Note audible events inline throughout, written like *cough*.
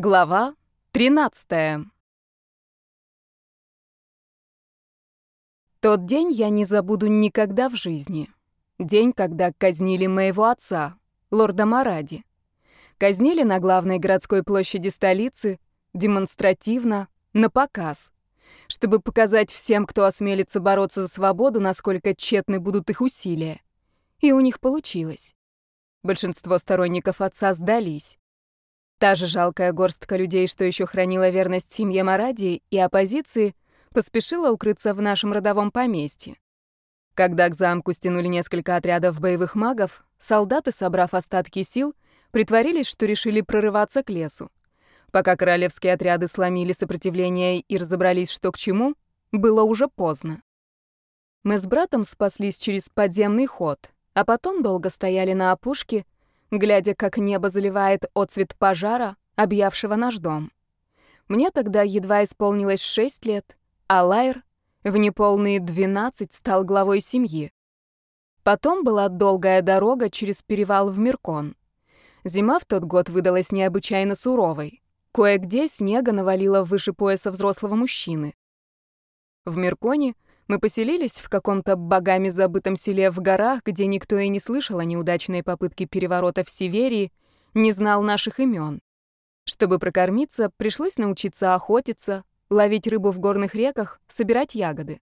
Глава 13. Тот день я не забуду никогда в жизни. День, когда казнили моего отца, лорда Маради. Казнили на главной городской площади столицы, демонстративно, на показ, чтобы показать всем, кто осмелится бороться за свободу, насколько тщетны будут их усилия. И у них получилось. Большинство сторонников отца сдались. Та же жалкая горстка людей, что еще хранила верность семье Маради и оппозиции, поспешила укрыться в нашем родовом поместье. Когда к замку стянули несколько отрядов боевых магов, солдаты, собрав остатки сил, притворились, что решили прорываться к лесу. Пока королевские отряды сломили сопротивление и разобрались, что к чему, было уже поздно. Мы с братом спаслись через подземный ход, а потом долго стояли на опушке, глядя, как небо заливает отцвет пожара, объявшего наш дом. Мне тогда едва исполнилось шесть лет, а Лайер в неполные двенадцать стал главой семьи. Потом была долгая дорога через перевал в Миркон. Зима в тот год выдалась необычайно суровой. Кое-где снега навалило выше пояса взрослого мужчины. В Мирконе мы поселились в каком-то богами забытом селе в горах, где никто и не слышал о неудачной попытке переворота в Северии, не знал наших имен. Чтобы прокормиться, пришлось научиться охотиться, ловить рыбу в горных реках, собирать ягоды.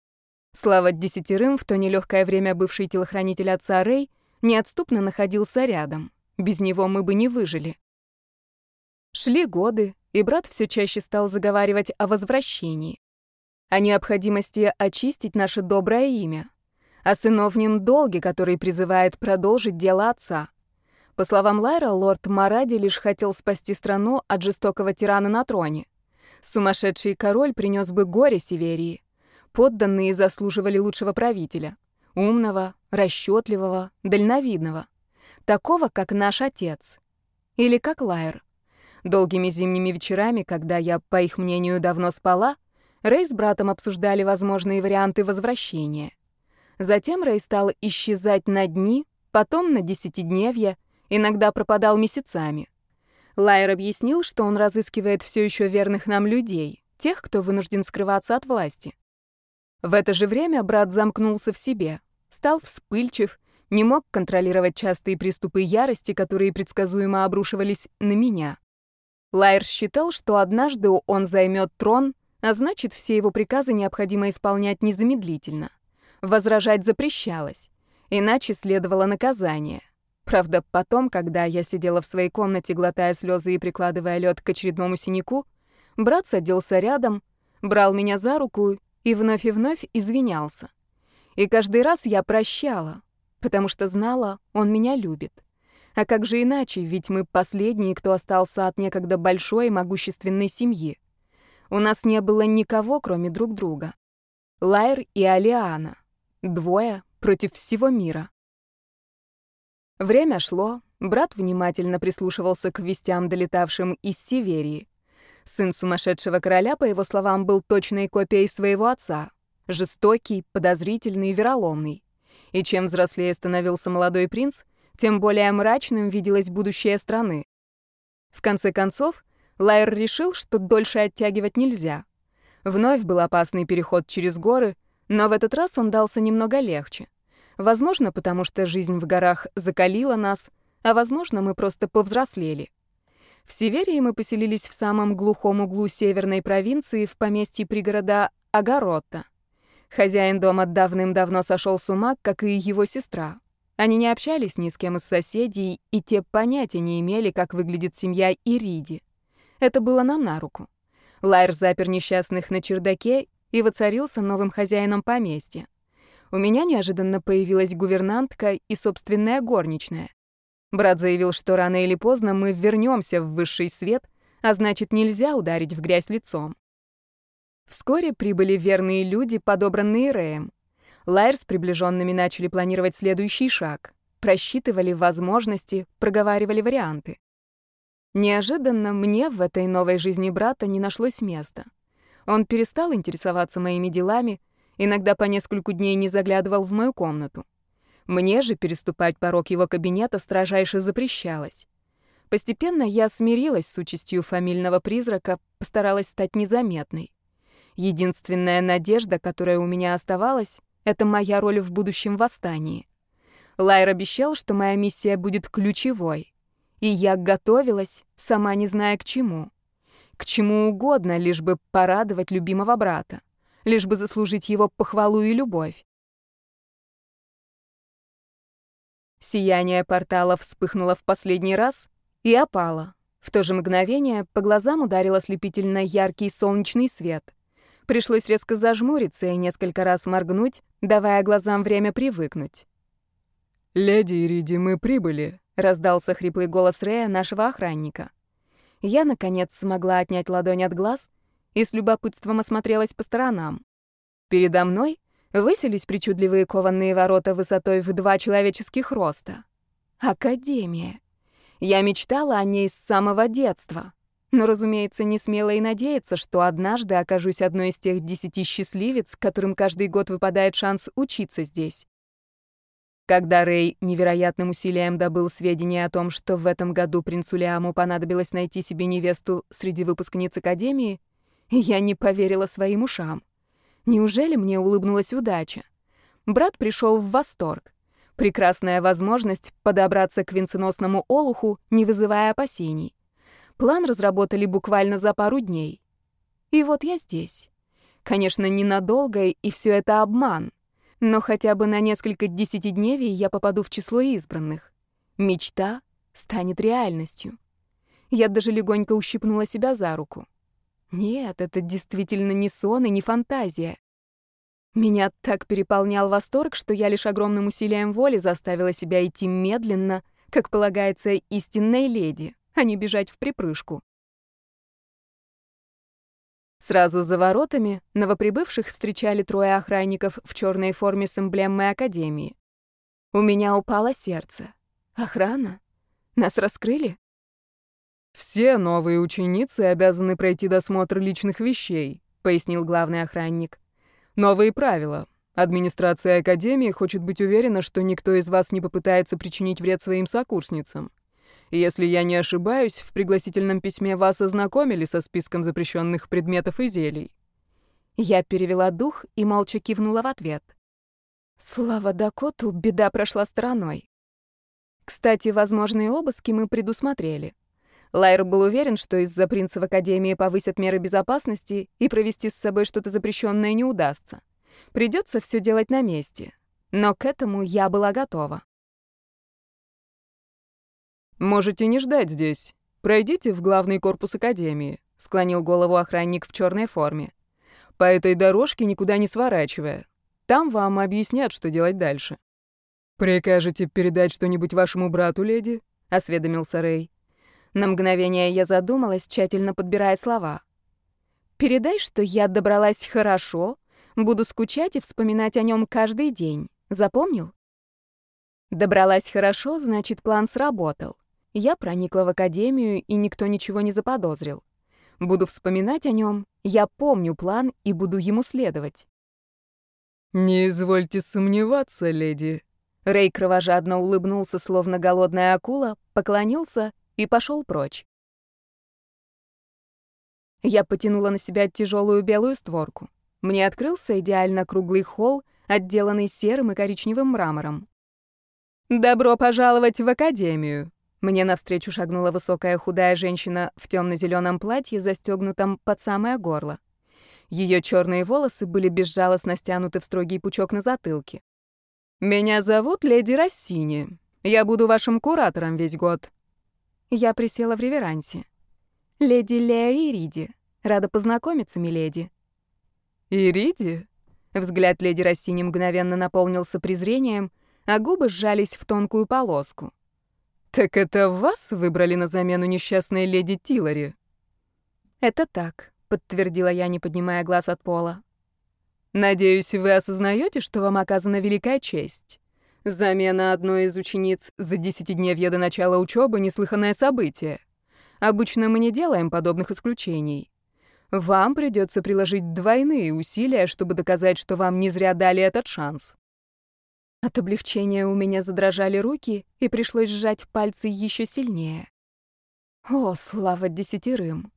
Слава десятерым, в то нелегкое время бывший телохранитель отца Рэй, неотступно находился рядом. Без него мы бы не выжили. Шли годы, и брат все чаще стал заговаривать о возвращении о необходимости очистить наше доброе имя, о сыновнем долге, который призывает продолжить дело отца. По словам Лайра, лорд Маради лишь хотел спасти страну от жестокого тирана на троне. Сумасшедший король принес бы горе Северии. Подданные заслуживали лучшего правителя. Умного, расчетливого, дальновидного. Такого, как наш отец. Или как Лайер. Долгими зимними вечерами, когда я, по их мнению, давно спала, Рэй с братом обсуждали возможные варианты возвращения. Затем Рэй стал исчезать на дни, потом на десятидневья, иногда пропадал месяцами. Лайер объяснил, что он разыскивает все еще верных нам людей, тех, кто вынужден скрываться от власти. В это же время брат замкнулся в себе, стал вспыльчив, не мог контролировать частые приступы ярости, которые предсказуемо обрушивались на меня. Лайер считал, что однажды он займет трон, а значит, все его приказы необходимо исполнять незамедлительно. Возражать запрещалось, иначе следовало наказание. Правда, потом, когда я сидела в своей комнате, глотая слезы и прикладывая лед к очередному синяку, брат садился рядом, брал меня за руку и вновь и вновь извинялся. И каждый раз я прощала, потому что знала, он меня любит. А как же иначе, ведь мы последние, кто остался от некогда большой и могущественной семьи. У нас не было никого, кроме друг друга. Лайр и Алиана. Двое против всего мира. Время шло, брат внимательно прислушивался к вестям, долетавшим из Северии. Сын сумасшедшего короля, по его словам, был точной копией своего отца. Жестокий, подозрительный, вероломный. И чем взрослее становился молодой принц, тем более мрачным виделось будущее страны. В конце концов, Лайер решил, что дольше оттягивать нельзя. Вновь был опасный переход через горы, но в этот раз он дался немного легче. Возможно, потому что жизнь в горах закалила нас, а возможно, мы просто повзрослели. В Северии мы поселились в самом глухом углу северной провинции в поместье пригорода Агаротта. Хозяин дома давным-давно сошел с ума, как и его сестра. Они не общались ни с кем из соседей, и те понятия не имели, как выглядит семья Ириди. Это было нам на руку. Лайер запер несчастных на чердаке и воцарился новым хозяином поместья. У меня неожиданно появилась гувернантка и собственная горничная. Брат заявил, что рано или поздно мы вернемся в высший свет, а значит, нельзя ударить в грязь лицом. Вскоре прибыли верные люди, подобранные Рэем. Лайер с приближенными начали планировать следующий шаг. Просчитывали возможности, проговаривали варианты. Неожиданно мне в этой новой жизни брата не нашлось места. Он перестал интересоваться моими делами, иногда по нескольку дней не заглядывал в мою комнату. Мне же переступать порог его кабинета строжайше запрещалось. Постепенно я смирилась с участью фамильного призрака, постаралась стать незаметной. Единственная надежда, которая у меня оставалась, это моя роль в будущем восстании. Лайр обещал, что моя миссия будет ключевой. И я готовилась, сама не зная к чему. К чему угодно, лишь бы порадовать любимого брата, лишь бы заслужить его похвалу и любовь. Сияние портала вспыхнуло в последний раз и опало. В то же мгновение по глазам ударил ослепительно яркий солнечный свет. Пришлось резко зажмуриться и несколько раз моргнуть, давая глазам время привыкнуть. «Леди Ириди, мы прибыли», — раздался хриплый голос Рея, нашего охранника. Я, наконец, смогла отнять ладонь от глаз и с любопытством осмотрелась по сторонам. Передо мной высились причудливые кованные ворота высотой в два человеческих роста. Академия. Я мечтала о ней с самого детства. Но, разумеется, не смела и надеяться, что однажды окажусь одной из тех десяти счастливец, которым каждый год выпадает шанс учиться здесь. Когда Рэй невероятным усилием добыл сведения о том, что в этом году принцу Лиаму понадобилось найти себе невесту среди выпускниц Академии, я не поверила своим ушам. Неужели мне улыбнулась удача? Брат пришел в восторг. Прекрасная возможность подобраться к венценосному олуху, не вызывая опасений. План разработали буквально за пару дней. И вот я здесь. Конечно, ненадолго, и все это обман. Но хотя бы на несколько десятидневий я попаду в число избранных. Мечта станет реальностью. Я даже легонько ущипнула себя за руку. Нет, это действительно не сон и не фантазия. Меня так переполнял восторг, что я лишь огромным усилием воли заставила себя идти медленно, как полагается истинной леди, а не бежать в припрыжку. Сразу за воротами новоприбывших встречали трое охранников в черной форме с эмблемой Академии. У меня упало сердце. Охрана? Нас раскрыли? «Все новые ученицы обязаны пройти досмотр личных вещей», — пояснил главный охранник. «Новые правила. Администрация Академии хочет быть уверена, что никто из вас не попытается причинить вред своим сокурсницам. Если я не ошибаюсь, в пригласительном письме вас ознакомили со списком запрещенных предметов и зелий. Я перевела дух и молча кивнула в ответ. Слава Дакоту, беда прошла стороной. Кстати, возможные обыски мы предусмотрели. Лайер был уверен, что из-за принца в Академии повысят меры безопасности и провести с собой что-то запрещенное не удастся. Придется все делать на месте. Но к этому я была готова. «Можете не ждать здесь. Пройдите в главный корпус Академии», — склонил голову охранник в черной форме. «По этой дорожке никуда не сворачивая. Там вам объяснят, что делать дальше». «Прикажете передать что-нибудь вашему брату, леди?» — осведомился Рэй. На мгновение я задумалась, тщательно подбирая слова. «Передай, что я добралась хорошо, буду скучать и вспоминать о нем каждый день. Запомнил?» Добралась хорошо, значит, план сработал. Я проникла в академию, и никто ничего не заподозрил. Буду вспоминать о нем, я помню план и буду ему следовать. «Не извольте сомневаться, леди». Рэй кровожадно улыбнулся, словно голодная акула, поклонился и пошел прочь. Я потянула на себя тяжелую белую створку. Мне открылся идеально круглый холл, отделанный серым и коричневым мрамором. «Добро пожаловать в академию!» Мне навстречу шагнула высокая худая женщина в темно-зеленом платье, застегнутом под самое горло. Ее черные волосы были безжалостно стянуты в строгий пучок на затылке. «Меня зовут леди Рассини. Я буду вашим куратором весь год». Я присела в реверансе. «Леди Лео Ириди. Рада познакомиться, миледи». «Ириди?» Взгляд леди Рассини мгновенно наполнился презрением, а губы сжались в тонкую полоску. «Так это вас выбрали на замену несчастной леди Тилари?» «Это так», — подтвердила я, не поднимая глаз от пола. «Надеюсь, вы осознаете, что вам оказана великая честь. Замена одной из учениц за десятидневье до начала учебы — неслыханное событие. Обычно мы не делаем подобных исключений. Вам придется приложить двойные усилия, чтобы доказать, что вам не зря дали этот шанс». От облегчения у меня задрожали руки, и пришлось сжать пальцы еще сильнее. О, слава десятерым!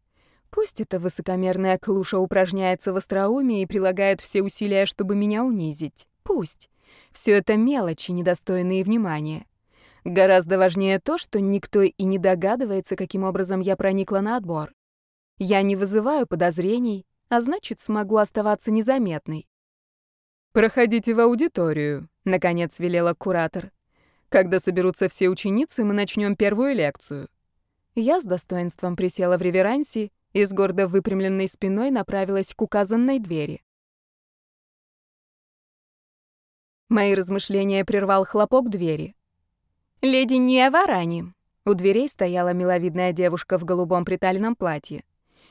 Пусть эта высокомерная клуша упражняется в остроумии и прилагает все усилия, чтобы меня унизить. Пусть. Все это мелочи, недостойные внимания. Гораздо важнее то, что никто и не догадывается, каким образом я проникла на отбор. Я не вызываю подозрений, а значит, смогу оставаться незаметной. «Проходите в аудиторию», — наконец велела куратор. «Когда соберутся все ученицы, мы начнем первую лекцию». Я с достоинством присела в реверансе и с гордо выпрямленной спиной направилась к указанной двери. Мои размышления прервал хлопок двери. «Леди Ниаварани!» У дверей стояла миловидная девушка в голубом приталенном платье.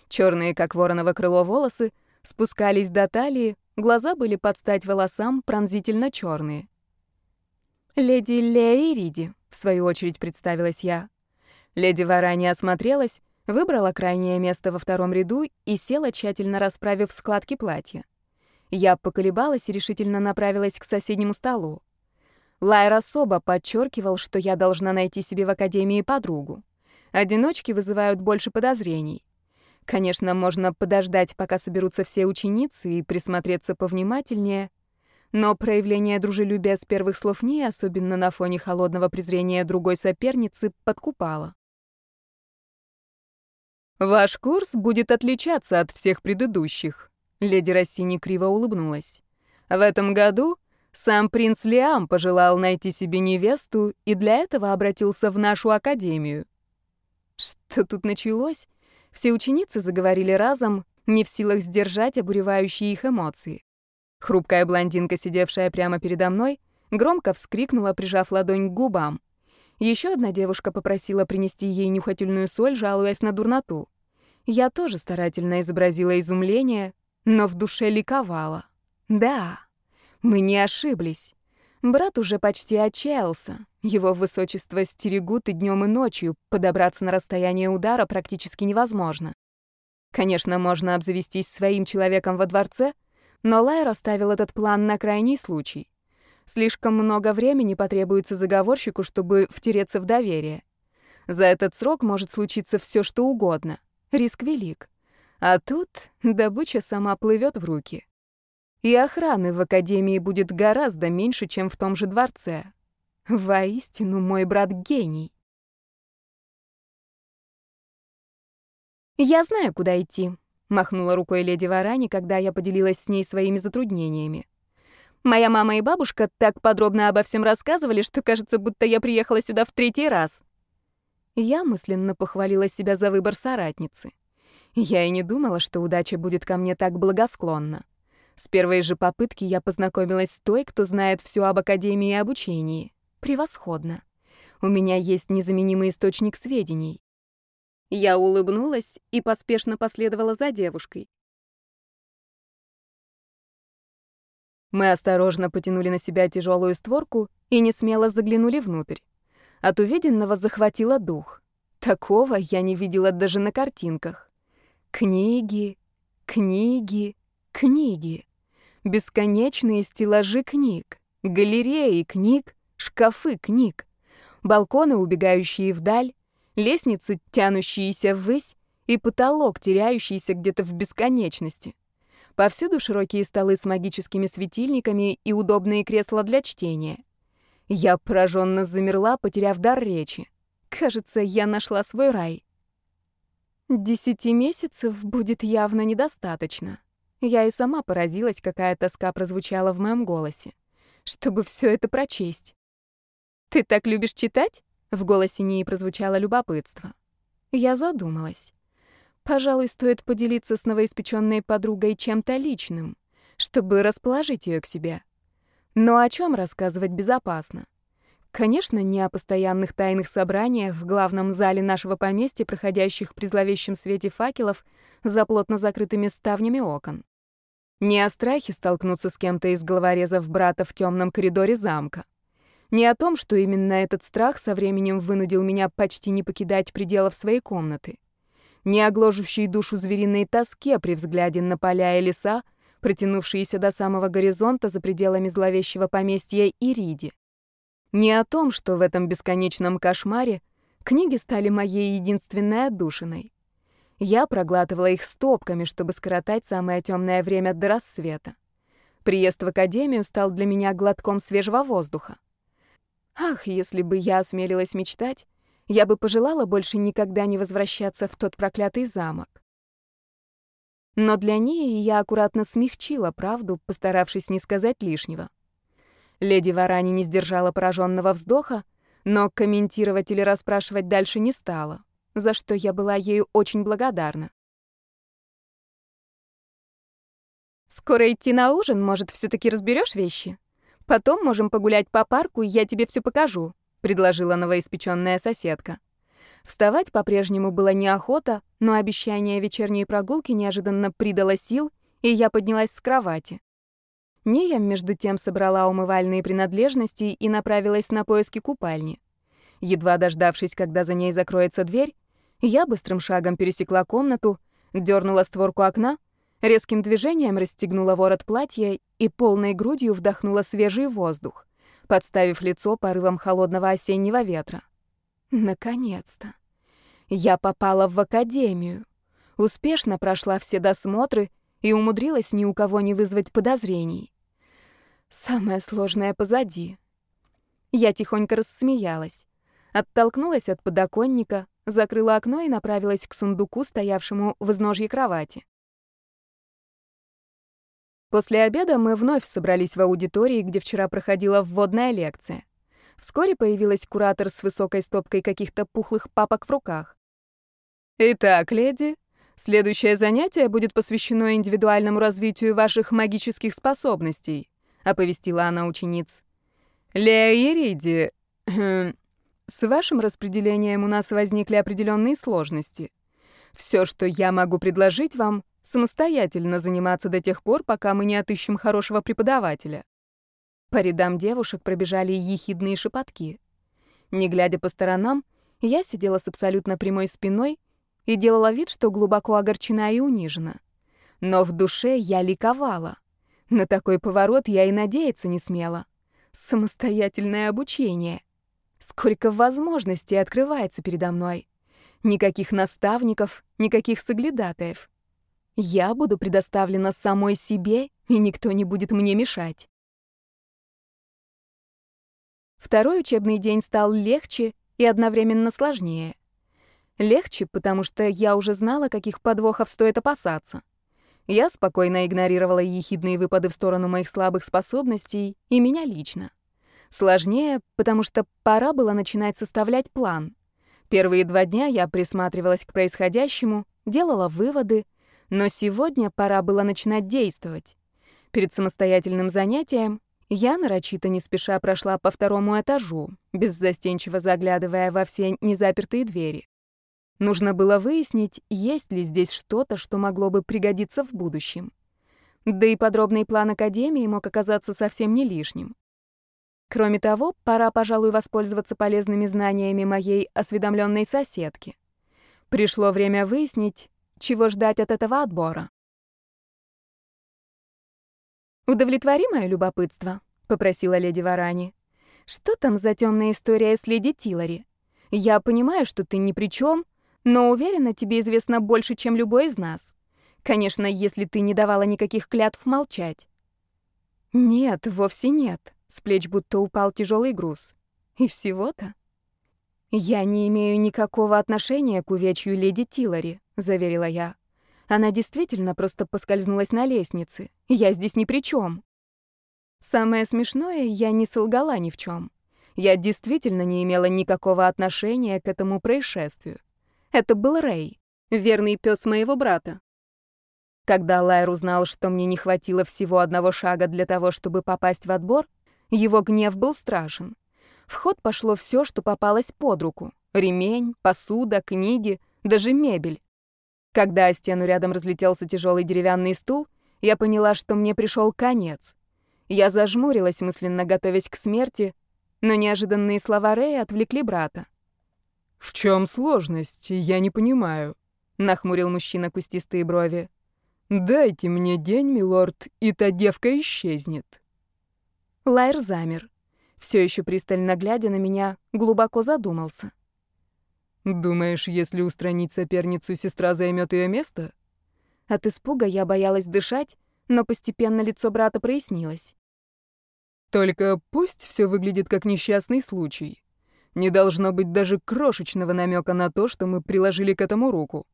Черные, как вороново крыло, волосы спускались до талии, глаза были под стать волосам, пронзительно черные. «Леди Леириди», — в свою очередь представилась я. Леди Варани осмотрелась, выбрала крайнее место во втором ряду и села, тщательно расправив складки платья. Я поколебалась и решительно направилась к соседнему столу. Лайр особо подчеркивал, что я должна найти себе в академии подругу. Одиночки вызывают больше подозрений. Конечно, можно подождать, пока соберутся все ученицы, и присмотреться повнимательнее, но проявление дружелюбия с первых слов не, особенно на фоне холодного презрения другой соперницы, подкупало. «Ваш курс будет отличаться от всех предыдущих», — леди Рассини криво улыбнулась. «В этом году сам принц Лиам пожелал найти себе невесту и для этого обратился в нашу академию. Что тут началось? Все ученицы заговорили разом, не в силах сдержать обуревающие их эмоции. Хрупкая блондинка, сидевшая прямо передо мной, громко вскрикнула, прижав ладонь к губам. Еще одна девушка попросила принести ей нюхательную соль, жалуясь на дурноту. Я тоже старательно изобразила изумление, но в душе ликовала. Да, мы не ошиблись. Брат уже почти отчаялся. Его высочество стерегут и днем, и ночью. Подобраться на расстояние удара практически невозможно. Конечно, можно обзавестись своим человеком во дворце, но Лайер оставил этот план на крайний случай. Слишком много времени потребуется заговорщику, чтобы втереться в доверие. За этот срок может случиться все, что угодно. Риск велик. А тут добыча сама плывет в руки. И охраны в академии будет гораздо меньше, чем в том же дворце. Воистину, мой брат гений. «Я знаю, куда идти», — махнула рукой леди Варани, когда я поделилась с ней своими затруднениями. «Моя мама и бабушка так подробно обо всем рассказывали, что кажется, будто я приехала сюда в третий раз». Я мысленно похвалила себя за выбор соратницы. Я и не думала, что удача будет ко мне так благосклонна. С первой же попытки я познакомилась с той, кто знает все об академии и обучении. Превосходно. У меня есть незаменимый источник сведений. Я улыбнулась и поспешно последовала за девушкой. Мы осторожно потянули на себя тяжелую створку и не смело заглянули внутрь. От увиденного захватило дух. Такого я не видела даже на картинках. Книги, книги, книги бесконечные стеллажи книг, галереи книг, шкафы книг, балконы, убегающие вдаль, лестницы, тянущиеся ввысь, и потолок, теряющийся где-то в бесконечности. Повсюду широкие столы с магическими светильниками и удобные кресла для чтения. Я пораженно замерла, потеряв дар речи. Кажется, я нашла свой рай. Десяти месяцев будет явно недостаточно. Я и сама поразилась, какая тоска прозвучала в моем голосе. Чтобы все это прочесть. «Ты так любишь читать?» В голосе Нии прозвучало любопытство. Я задумалась. Пожалуй, стоит поделиться с новоиспеченной подругой чем-то личным, чтобы расположить ее к себе. Но о чем рассказывать безопасно? Конечно, не о постоянных тайных собраниях в главном зале нашего поместья, проходящих при зловещем свете факелов за плотно закрытыми ставнями окон. Не о страхе столкнуться с кем-то из головорезов брата в темном коридоре замка. Не о том, что именно этот страх со временем вынудил меня почти не покидать пределов своей комнаты. Не о гложущей душу звериной тоске при взгляде на поля и леса, протянувшиеся до самого горизонта за пределами зловещего поместья Ириди. Не о том, что в этом бесконечном кошмаре Книги стали моей единственной отдушиной. Я проглатывала их стопками, чтобы скоротать самое темное время до рассвета. Приезд в академию стал для меня глотком свежего воздуха. Ах, если бы я осмелилась мечтать, я бы пожелала больше никогда не возвращаться в тот проклятый замок. Но для ней я аккуратно смягчила правду, постаравшись не сказать лишнего. Леди Варани не сдержала пораженного вздоха, но комментировать или расспрашивать дальше не стала, за что я была ею очень благодарна. «Скоро идти на ужин, может, все таки разберешь вещи? Потом можем погулять по парку, и я тебе все покажу», — предложила новоиспеченная соседка. Вставать по-прежнему было неохота, но обещание вечерней прогулки неожиданно придало сил, и я поднялась с кровати. Нея, между тем, собрала умывальные принадлежности и направилась на поиски купальни. Едва дождавшись, когда за ней закроется дверь, я быстрым шагом пересекла комнату, дернула створку окна, резким движением расстегнула ворот платья и полной грудью вдохнула свежий воздух, подставив лицо порывом холодного осеннего ветра. Наконец-то. Я попала в академию. Успешно прошла все досмотры и умудрилась ни у кого не вызвать подозрений. Самое сложное позади. Я тихонько рассмеялась. Оттолкнулась от подоконника, закрыла окно и направилась к сундуку, стоявшему в изножье кровати. После обеда мы вновь собрались в аудитории, где вчера проходила вводная лекция. Вскоре появилась куратор с высокой стопкой каких-то пухлых папок в руках. «Итак, леди, следующее занятие будет посвящено индивидуальному развитию ваших магических способностей», — оповестила она учениц. «Лея Ериди, *clears throat* с вашим распределением у нас возникли определенные сложности. Все, что я могу предложить вам, самостоятельно заниматься до тех пор, пока мы не отыщем хорошего преподавателя. По рядам девушек пробежали ехидные шепотки. Не глядя по сторонам, я сидела с абсолютно прямой спиной и делала вид, что глубоко огорчена и унижена. Но в душе я ликовала. На такой поворот я и надеяться не смела. Самостоятельное обучение. Сколько возможностей открывается передо мной. Никаких наставников, никаких соглядатаев. Я буду предоставлена самой себе, и никто не будет мне мешать. Второй учебный день стал легче и одновременно сложнее. Легче, потому что я уже знала, каких подвохов стоит опасаться. Я спокойно игнорировала ехидные выпады в сторону моих слабых способностей и меня лично. Сложнее, потому что пора было начинать составлять план. Первые два дня я присматривалась к происходящему, делала выводы, но сегодня пора было начинать действовать. Перед самостоятельным занятием я нарочито не спеша прошла по второму этажу, беззастенчиво заглядывая во все незапертые двери. Нужно было выяснить, есть ли здесь что-то, что могло бы пригодиться в будущем. Да и подробный план Академии мог оказаться совсем не лишним. Кроме того, пора, пожалуй, воспользоваться полезными знаниями моей осведомленной соседки. Пришло время выяснить, чего ждать от этого отбора. «Удовлетвори мое любопытство», — попросила леди Варани. «Что там за темная история с леди Тилари? Я понимаю, что ты ни при чем, но уверена, тебе известно больше, чем любой из нас. Конечно, если ты не давала никаких клятв молчать». «Нет, вовсе нет», — с плеч будто упал тяжелый груз. «И всего-то?» «Я не имею никакого отношения к увечью леди Тилари», — заверила я. Она действительно просто поскользнулась на лестнице. Я здесь ни при чем. Самое смешное, я не солгала ни в чем. Я действительно не имела никакого отношения к этому происшествию. Это был Рэй, верный пес моего брата. Когда Лайр узнал, что мне не хватило всего одного шага для того, чтобы попасть в отбор, его гнев был страшен. В ход пошло все, что попалось под руку. Ремень, посуда, книги, даже мебель. Когда о стену рядом разлетелся тяжелый деревянный стул, я поняла, что мне пришел конец. Я зажмурилась, мысленно готовясь к смерти, но неожиданные слова Рэя отвлекли брата. «В чем сложность? Я не понимаю», — нахмурил мужчина кустистые брови. «Дайте мне день, милорд, и та девка исчезнет». Лайр замер. Все еще пристально глядя на меня, глубоко задумался. Думаешь, если устранить соперницу, сестра займет ее место? От испуга я боялась дышать, но постепенно лицо брата прояснилось. Только пусть все выглядит как несчастный случай. Не должно быть даже крошечного намека на то, что мы приложили к этому руку.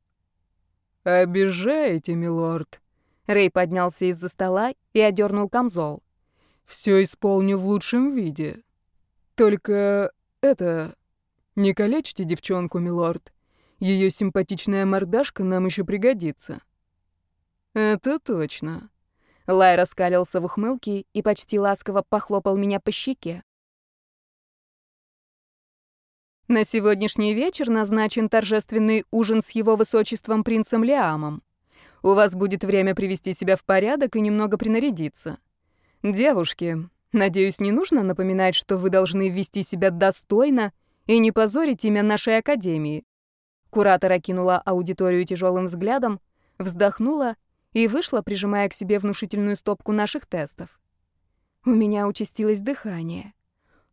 «Обижаете, милорд?» Рэй поднялся из-за стола и одернул камзол. «Все исполню в лучшем виде. Только это... Не калечьте девчонку, милорд. Ее симпатичная мордашка нам еще пригодится». «Это точно». Лай раскалился в ухмылке и почти ласково похлопал меня по щеке. На сегодняшний вечер назначен торжественный ужин с его высочеством принцем Лиамом. У вас будет время привести себя в порядок и немного принарядиться. Девушки, надеюсь, не нужно напоминать, что вы должны вести себя достойно и не позорить имя нашей академии. Куратор окинула аудиторию тяжелым взглядом, вздохнула и вышла, прижимая к себе внушительную стопку наших тестов. У меня участилось дыхание.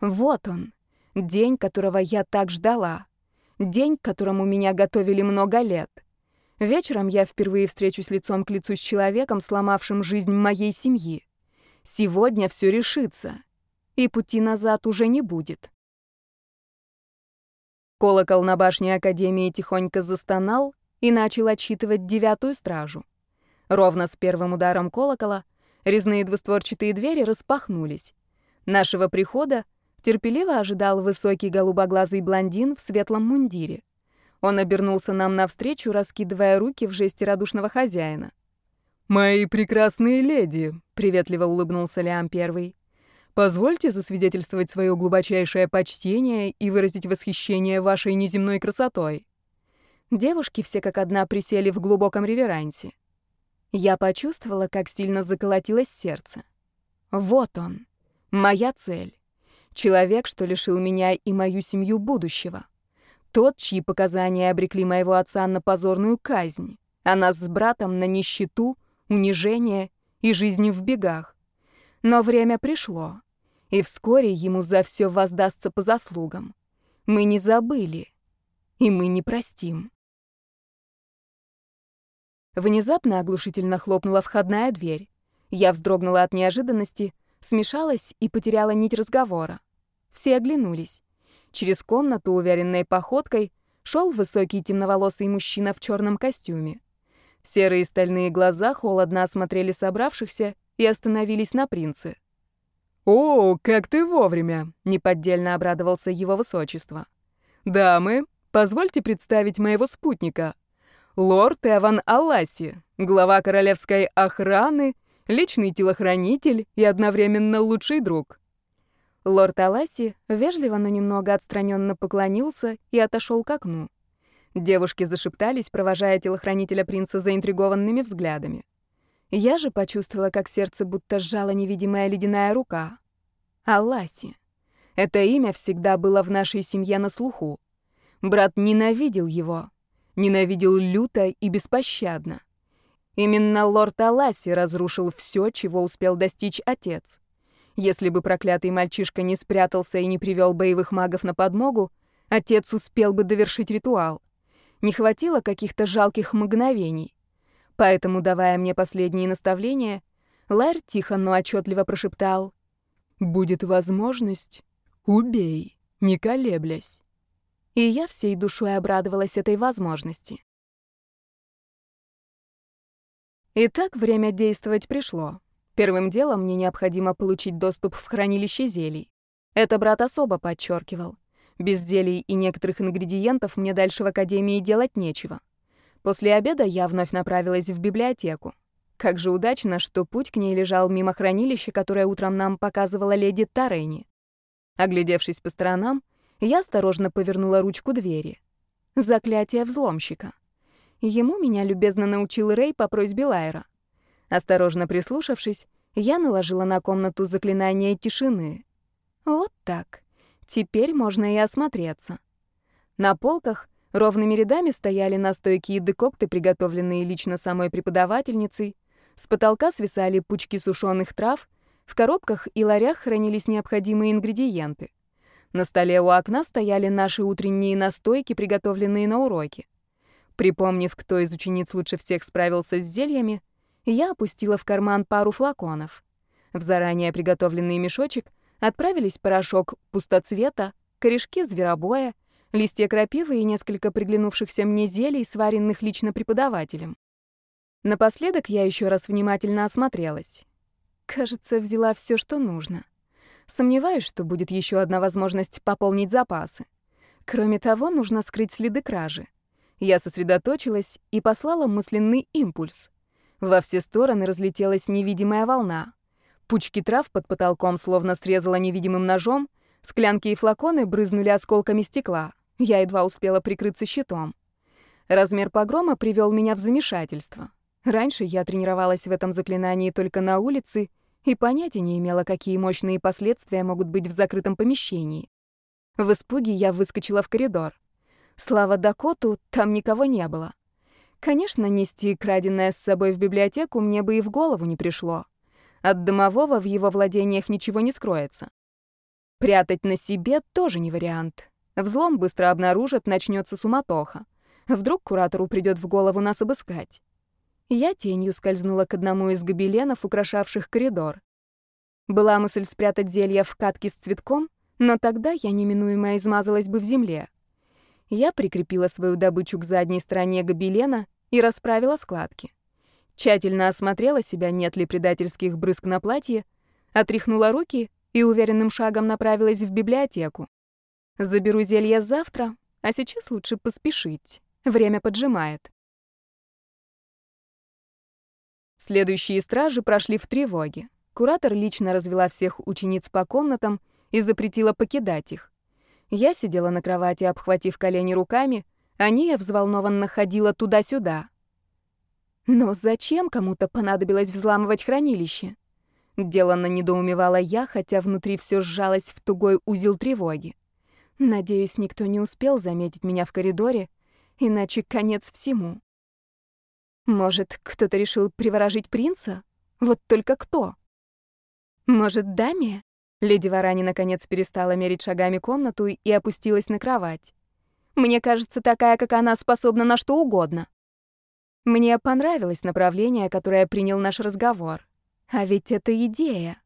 Вот он, День, которого я так ждала. День, к которому меня готовили много лет. Вечером я впервые встречусь лицом к лицу с человеком, сломавшим жизнь моей семьи. Сегодня все решится, и пути назад уже не будет. Колокол на башне Академии тихонько застонал и начал отсчитывать девятую стражу. Ровно с первым ударом колокола резные двустворчатые двери распахнулись. Нашего прихода терпеливо ожидал высокий голубоглазый блондин в светлом мундире. Он обернулся нам навстречу, раскидывая руки в жесте радушного хозяина. «Мои прекрасные леди», — приветливо улыбнулся Лиам Первый, «позвольте засвидетельствовать свое глубочайшее почтение и выразить восхищение вашей неземной красотой». Девушки все как одна присели в глубоком реверансе. Я почувствовала, как сильно заколотилось сердце. Вот он, моя цель. Человек, что лишил меня и мою семью будущего. Тот, чьи показания обрекли моего отца на позорную казнь, а нас с братом на нищету, унижение и жизнь в бегах. Но время пришло, и вскоре ему за все воздастся по заслугам. Мы не забыли, и мы не простим. Внезапно оглушительно хлопнула входная дверь. Я вздрогнула от неожиданности, смешалась и потеряла нить разговора. Все оглянулись. Через комнату уверенной походкой шел высокий темноволосый мужчина в черном костюме. Серые стальные глаза холодно осмотрели собравшихся и остановились на принце. «О, как ты вовремя!» — неподдельно обрадовался его высочество. «Дамы, позвольте представить моего спутника. Лорд Эван Алласи, глава королевской охраны, личный телохранитель и одновременно лучший друг. Лорд Аласи вежливо, но немного отстраненно поклонился и отошел к окну. Девушки зашептались, провожая телохранителя принца заинтригованными взглядами. Я же почувствовала, как сердце будто сжала невидимая ледяная рука. Аласи. Это имя всегда было в нашей семье на слуху. Брат ненавидел его. Ненавидел люто и беспощадно. Именно лорд Аласи разрушил все, чего успел достичь отец. Если бы проклятый мальчишка не спрятался и не привел боевых магов на подмогу, отец успел бы довершить ритуал. Не хватило каких-то жалких мгновений. Поэтому, давая мне последние наставления, Лэр тихо, но отчетливо прошептал «Будет возможность, убей, не колеблясь». И я всей душой обрадовалась этой возможности. Итак, время действовать пришло. Первым делом мне необходимо получить доступ в хранилище зелий. Это брат особо подчеркивал. Без зелий и некоторых ингредиентов мне дальше в академии делать нечего. После обеда я вновь направилась в библиотеку. Как же удачно, что путь к ней лежал мимо хранилища, которое утром нам показывала леди Тарени. Оглядевшись по сторонам, я осторожно повернула ручку двери. Заклятие взломщика. Ему меня любезно научил Рэй по просьбе Лайра. Осторожно прислушавшись, я наложила на комнату заклинание тишины. Вот так. Теперь можно и осмотреться. На полках ровными рядами стояли настойки и декокты, приготовленные лично самой преподавательницей. С потолка свисали пучки сушеных трав, в коробках и ларях хранились необходимые ингредиенты. На столе у окна стояли наши утренние настойки, приготовленные на уроке. Припомнив, кто из учениц лучше всех справился с зельями, я опустила в карман пару флаконов. В заранее приготовленный мешочек отправились порошок пустоцвета, корешки зверобоя, листья крапивы и несколько приглянувшихся мне зелий, сваренных лично преподавателем. Напоследок я еще раз внимательно осмотрелась. Кажется, взяла все, что нужно. Сомневаюсь, что будет еще одна возможность пополнить запасы. Кроме того, нужно скрыть следы кражи. Я сосредоточилась и послала мысленный импульс. Во все стороны разлетелась невидимая волна. Пучки трав под потолком словно срезала невидимым ножом, склянки и флаконы брызнули осколками стекла. Я едва успела прикрыться щитом. Размер погрома привел меня в замешательство. Раньше я тренировалась в этом заклинании только на улице и понятия не имела, какие мощные последствия могут быть в закрытом помещении. В испуге я выскочила в коридор. Слава Дакоту, там никого не было. Конечно, нести краденое с собой в библиотеку мне бы и в голову не пришло. От домового в его владениях ничего не скроется. Прятать на себе тоже не вариант. Взлом быстро обнаружат, начнется суматоха. Вдруг куратору придет в голову нас обыскать. Я тенью скользнула к одному из гобеленов, украшавших коридор. Была мысль спрятать зелье в катке с цветком, но тогда я неминуемо измазалась бы в земле. Я прикрепила свою добычу к задней стороне гобелена и расправила складки. Тщательно осмотрела себя, нет ли предательских брызг на платье, отряхнула руки и уверенным шагом направилась в библиотеку. Заберу зелье завтра, а сейчас лучше поспешить. Время поджимает. Следующие стражи прошли в тревоге. Куратор лично развела всех учениц по комнатам и запретила покидать их. Я сидела на кровати, обхватив колени руками, а Ния взволнованно ходила туда-сюда. Но зачем кому-то понадобилось взламывать хранилище? Деланно недоумевала я, хотя внутри все сжалось в тугой узел тревоги. Надеюсь, никто не успел заметить меня в коридоре, иначе конец всему. Может, кто-то решил приворожить принца? Вот только кто? Может, Дамия? Леди Варани наконец перестала мерить шагами комнату и опустилась на кровать. Мне кажется, такая, как она, способна на что угодно. Мне понравилось направление, которое принял наш разговор. А ведь это идея.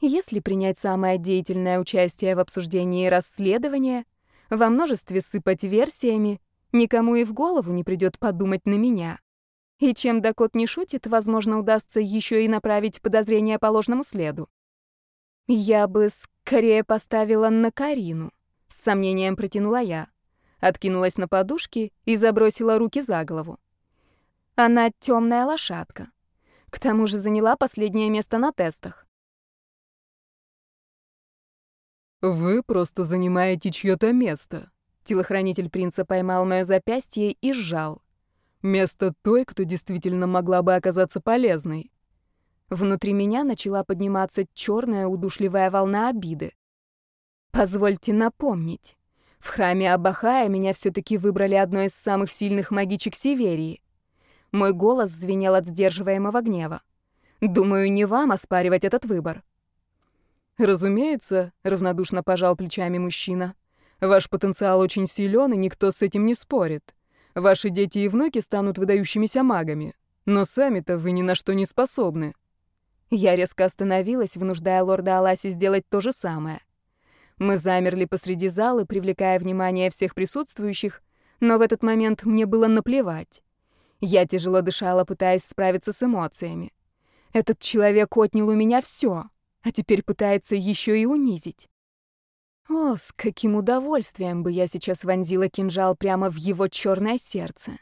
Если принять самое деятельное участие в обсуждении расследования, во множестве сыпать версиями, никому и в голову не придет подумать на меня. И чем Дакот не шутит, возможно, удастся еще и направить подозрения по ложному следу. Я бы скорее поставила на Карину. С сомнением протянула я. Откинулась на подушки и забросила руки за голову. Она темная лошадка. К тому же заняла последнее место на тестах. «Вы просто занимаете чьё-то место». Телохранитель принца поймал моё запястье и сжал. Место той, кто действительно могла бы оказаться полезной. Внутри меня начала подниматься черная удушливая волна обиды. Позвольте напомнить. В храме Абахая меня все-таки выбрали одной из самых сильных магичек Северии. Мой голос звенел от сдерживаемого гнева. Думаю, не вам оспаривать этот выбор. Разумеется, равнодушно пожал плечами мужчина. Ваш потенциал очень силен, и никто с этим не спорит. Ваши дети и внуки станут выдающимися магами. Но сами-то вы ни на что не способны. Я резко остановилась, вынуждая лорда Аласи сделать то же самое. Мы замерли посреди зала, привлекая внимание всех присутствующих, но в этот момент мне было наплевать. Я тяжело дышала, пытаясь справиться с эмоциями. Этот человек отнял у меня все, а теперь пытается еще и унизить. О, с каким удовольствием бы я сейчас вонзила кинжал прямо в его черное сердце.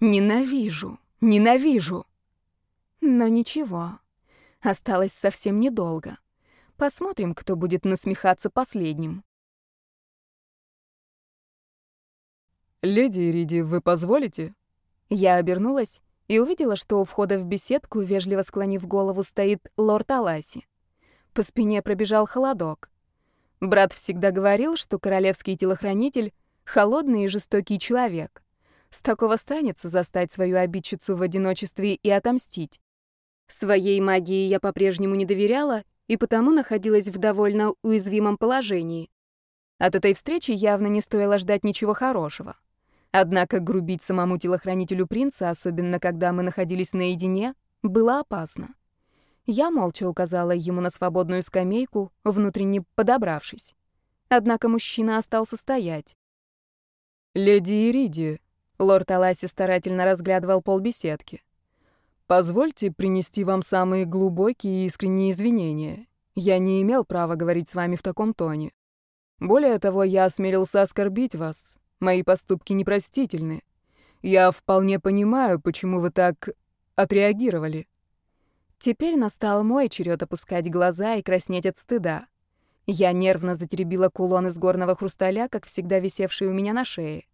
Ненавижу, ненавижу. Но ничего, осталось совсем недолго. Посмотрим, кто будет насмехаться последним. «Леди Ириди, вы позволите?» Я обернулась и увидела, что у входа в беседку, вежливо склонив голову, стоит лорд Аласи. По спине пробежал холодок. Брат всегда говорил, что королевский телохранитель — холодный и жестокий человек. С такого станется застать свою обидчицу в одиночестве и отомстить. Своей магии я по-прежнему не доверяла и потому находилась в довольно уязвимом положении. От этой встречи явно не стоило ждать ничего хорошего. Однако грубить самому телохранителю принца, особенно когда мы находились наедине, было опасно. Я молча указала ему на свободную скамейку, внутренне подобравшись. Однако мужчина остался стоять. «Леди Ириди», — лорд Аласи старательно разглядывал полбеседки, «позвольте принести вам самые глубокие и искренние извинения. Я не имел права говорить с вами в таком тоне. Более того, я осмелился оскорбить вас. Мои поступки непростительны. Я вполне понимаю, почему вы так отреагировали». Теперь настал мой черед опускать глаза и краснеть от стыда. Я нервно затеребила кулон из горного хрусталя, как всегда висевший у меня на шее.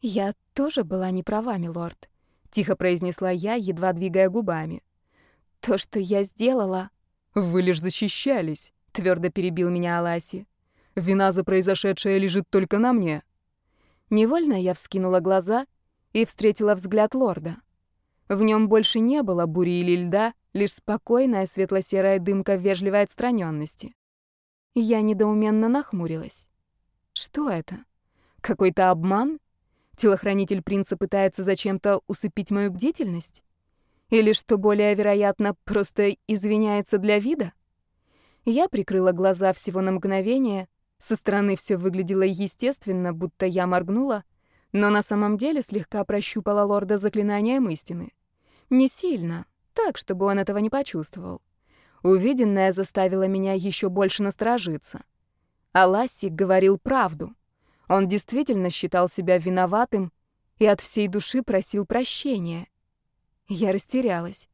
«Я тоже была не права, милорд», — тихо произнесла я, едва двигая губами. «То, что я сделала...» «Вы лишь защищались», — твердо перебил меня Аласи. «Вина за произошедшее лежит только на мне». Невольно я вскинула глаза и встретила взгляд лорда. В нем больше не было бури или льда, лишь спокойная светло-серая дымка вежливой отстраненности. Я недоуменно нахмурилась. Что это? Какой-то обман? Телохранитель принца пытается зачем-то усыпить мою бдительность? Или, что более вероятно, просто извиняется для вида? Я прикрыла глаза всего на мгновение. Со стороны все выглядело естественно, будто я моргнула, но на самом деле слегка прощупала лорда заклинанием истины. Не сильно, так, чтобы он этого не почувствовал. Увиденное заставило меня еще больше насторожиться. А Ласси говорил правду. Он действительно считал себя виноватым и от всей души просил прощения. Я растерялась.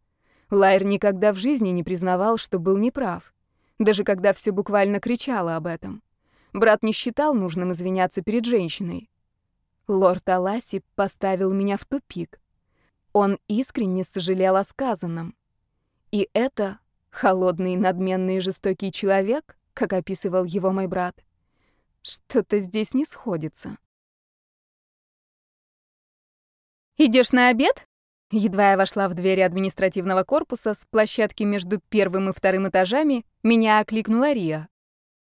Лайер никогда в жизни не признавал, что был неправ. Даже когда все буквально кричало об этом. Брат не считал нужным извиняться перед женщиной. Лорд Аласи поставил меня в тупик. Он искренне сожалел о сказанном. И это холодный, надменный и жестокий человек, как описывал его мой брат. Что-то здесь не сходится. «Идешь на обед?» Едва я вошла в двери административного корпуса, с площадки между первым и вторым этажами меня окликнула Риа.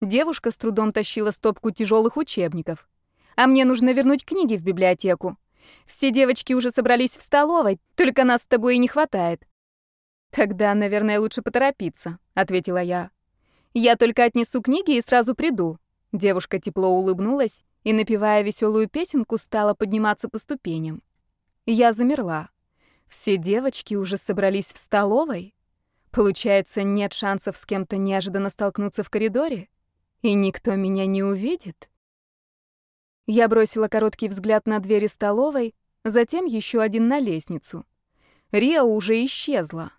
Девушка с трудом тащила стопку тяжелых учебников. «А мне нужно вернуть книги в библиотеку. Все девочки уже собрались в столовой, только нас с тобой и не хватает». «Тогда, наверное, лучше поторопиться», — ответила я. «Я только отнесу книги и сразу приду». Девушка тепло улыбнулась и, напевая веселую песенку, стала подниматься по ступеням. Я замерла. Все девочки уже собрались в столовой? Получается, нет шансов с кем-то неожиданно столкнуться в коридоре? И никто меня не увидит? Я бросила короткий взгляд на двери столовой, затем еще один на лестницу. Риа уже исчезла.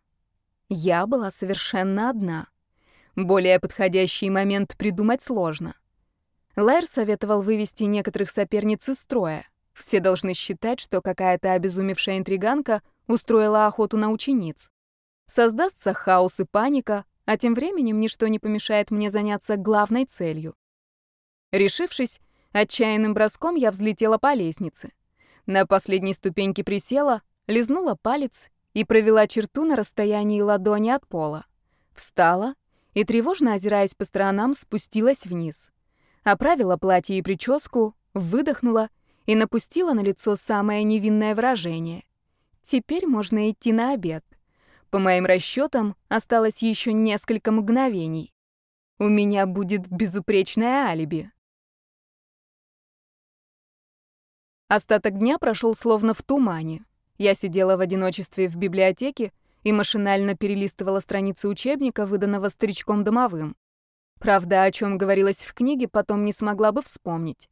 Я была совершенно одна. Более подходящий момент придумать сложно. Лайер советовал вывести некоторых соперниц из строя. Все должны считать, что какая-то обезумевшая интриганка устроила охоту на учениц. Создастся хаос и паника, а тем временем ничто не помешает мне заняться главной целью. Решившись, Отчаянным броском я взлетела по лестнице. На последней ступеньке присела, лизнула палец и провела черту на расстоянии ладони от пола. Встала и, тревожно озираясь по сторонам, спустилась вниз. Оправила платье и прическу, выдохнула и напустила на лицо самое невинное выражение. Теперь можно идти на обед. По моим расчетам, осталось еще несколько мгновений. У меня будет безупречное алиби. Остаток дня прошел словно в тумане. Я сидела в одиночестве в библиотеке и машинально перелистывала страницы учебника, выданного старичком домовым. Правда, о чем говорилось в книге, потом не смогла бы вспомнить.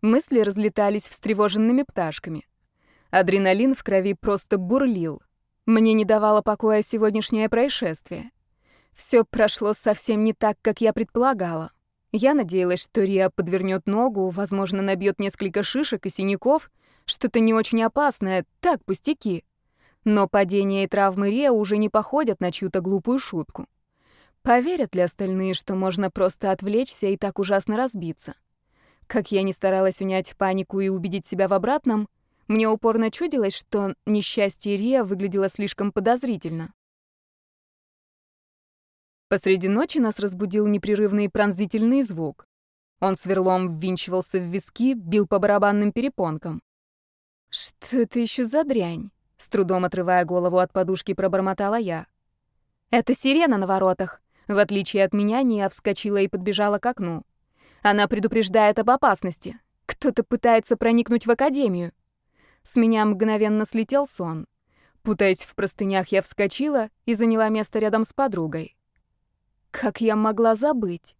Мысли разлетались встревоженными пташками. Адреналин в крови просто бурлил. Мне не давало покоя сегодняшнее происшествие. Все прошло совсем не так, как я предполагала. Я надеялась, что Риа подвернет ногу, возможно, набьет несколько шишек и синяков, что-то не очень опасное, так, пустяки. Но падение и травмы Риа уже не походят на чью-то глупую шутку. Поверят ли остальные, что можно просто отвлечься и так ужасно разбиться? Как я не старалась унять панику и убедить себя в обратном, мне упорно чудилось, что несчастье Риа выглядело слишком подозрительно. Посреди ночи нас разбудил непрерывный пронзительный звук. Он сверлом ввинчивался в виски, бил по барабанным перепонкам. «Что это еще за дрянь?» С трудом отрывая голову от подушки, пробормотала я. «Это сирена на воротах». В отличие от меня, Ния вскочила и подбежала к окну. Она предупреждает об опасности. Кто-то пытается проникнуть в академию. С меня мгновенно слетел сон. Путаясь в простынях, я вскочила и заняла место рядом с подругой. Как я могла забыть?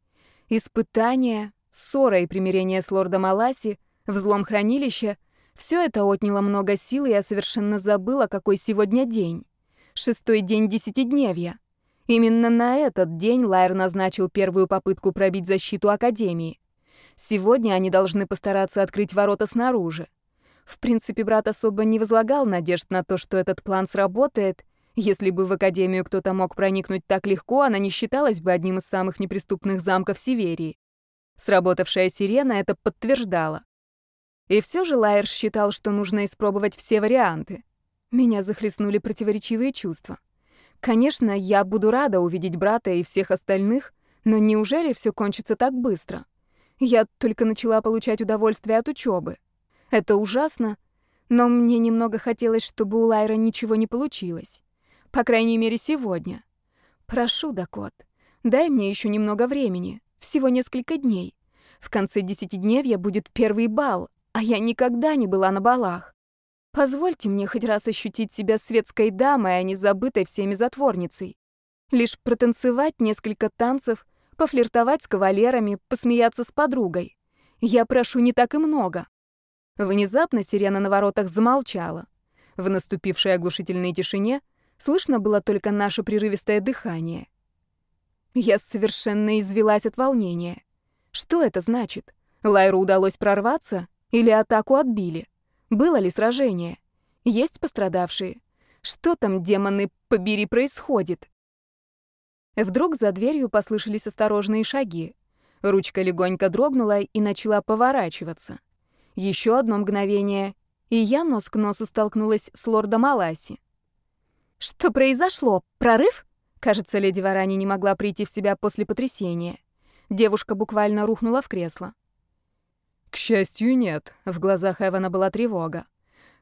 Испытания, ссора и примирение с лордом Аласи, взлом хранилища — все это отняло много сил, и я совершенно забыла, какой сегодня день. Шестой день десятидневья. Именно на этот день Лайер назначил первую попытку пробить защиту Академии. Сегодня они должны постараться открыть ворота снаружи. В принципе, брат особо не возлагал надежд на то, что этот план сработает. Если бы в Академию кто-то мог проникнуть так легко, она не считалась бы одним из самых неприступных замков Северии. Сработавшая сирена это подтверждала. И все же Лайер считал, что нужно испробовать все варианты. Меня захлестнули противоречивые чувства. Конечно, я буду рада увидеть брата и всех остальных, но неужели все кончится так быстро? Я только начала получать удовольствие от учебы. Это ужасно, но мне немного хотелось, чтобы у Лайра ничего не получилось. По крайней мере, сегодня. Прошу, Дакот, дай мне еще немного времени, всего несколько дней. В конце десятидневья будет первый бал, а я никогда не была на балах. Позвольте мне хоть раз ощутить себя светской дамой, а не забытой всеми затворницей. Лишь протанцевать несколько танцев — пофлиртовать с кавалерами, посмеяться с подругой. Я прошу не так и много. Внезапно сирена на воротах замолчала. В наступившей оглушительной тишине слышно было только наше прерывистое дыхание. Я совершенно извелась от волнения. Что это значит? Лайру удалось прорваться или атаку отбили? Было ли сражение? Есть пострадавшие? Что там, демоны, побери, происходит? Вдруг за дверью послышались осторожные шаги. Ручка легонько дрогнула и начала поворачиваться. Еще одно мгновение, и я нос к носу столкнулась с лордом Аласи. «Что произошло? Прорыв?» Кажется, леди Варани не могла прийти в себя после потрясения. Девушка буквально рухнула в кресло. «К счастью, нет». В глазах Эвана была тревога.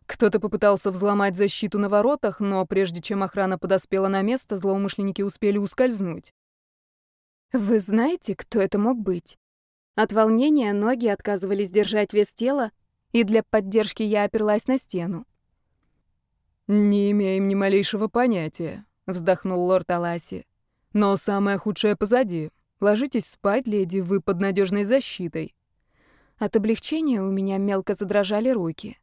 Кто-то попытался взломать защиту на воротах, но прежде чем охрана подоспела на место, злоумышленники успели ускользнуть. Вы знаете, кто это мог быть? От волнения ноги отказывались держать вес тела, и для поддержки я оперлась на стену. «Не имеем ни малейшего понятия», — вздохнул лорд Аласи. «Но самое худшее позади. Ложитесь спать, леди, вы под надежной защитой». От облегчения у меня мелко задрожали руки.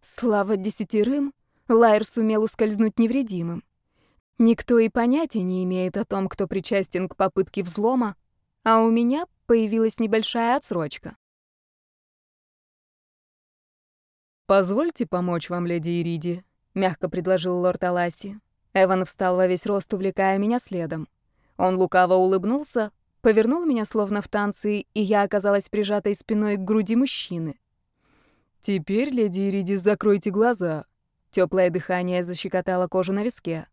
Слава десятерым, Лайер сумел ускользнуть невредимым. Никто и понятия не имеет о том, кто причастен к попытке взлома, а у меня появилась небольшая отсрочка. «Позвольте помочь вам, леди Ириди», — мягко предложил лорд Аласи. Эван встал во весь рост, увлекая меня следом. Он лукаво улыбнулся, повернул меня словно в танце, и я оказалась прижатой спиной к груди мужчины. «Теперь, леди Ириди, закройте глаза». Теплое дыхание защекотало кожу на виске.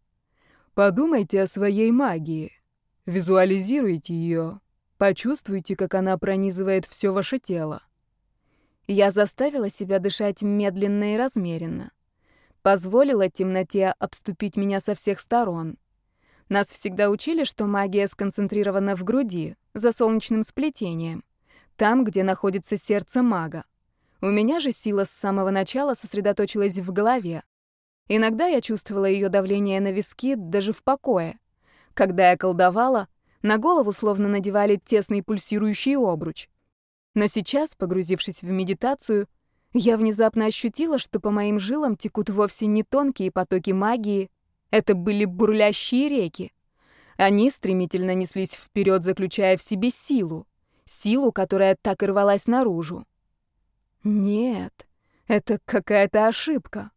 «Подумайте о своей магии. Визуализируйте ее. Почувствуйте, как она пронизывает все ваше тело». Я заставила себя дышать медленно и размеренно. Позволила темноте обступить меня со всех сторон. Нас всегда учили, что магия сконцентрирована в груди, за солнечным сплетением, там, где находится сердце мага. У меня же сила с самого начала сосредоточилась в голове. Иногда я чувствовала ее давление на виски даже в покое. Когда я колдовала, на голову словно надевали тесный пульсирующий обруч. Но сейчас, погрузившись в медитацию, я внезапно ощутила, что по моим жилам текут вовсе не тонкие потоки магии, это были бурлящие реки. Они стремительно неслись вперед, заключая в себе силу, силу, которая так и рвалась наружу. Нет, это какая-то ошибка.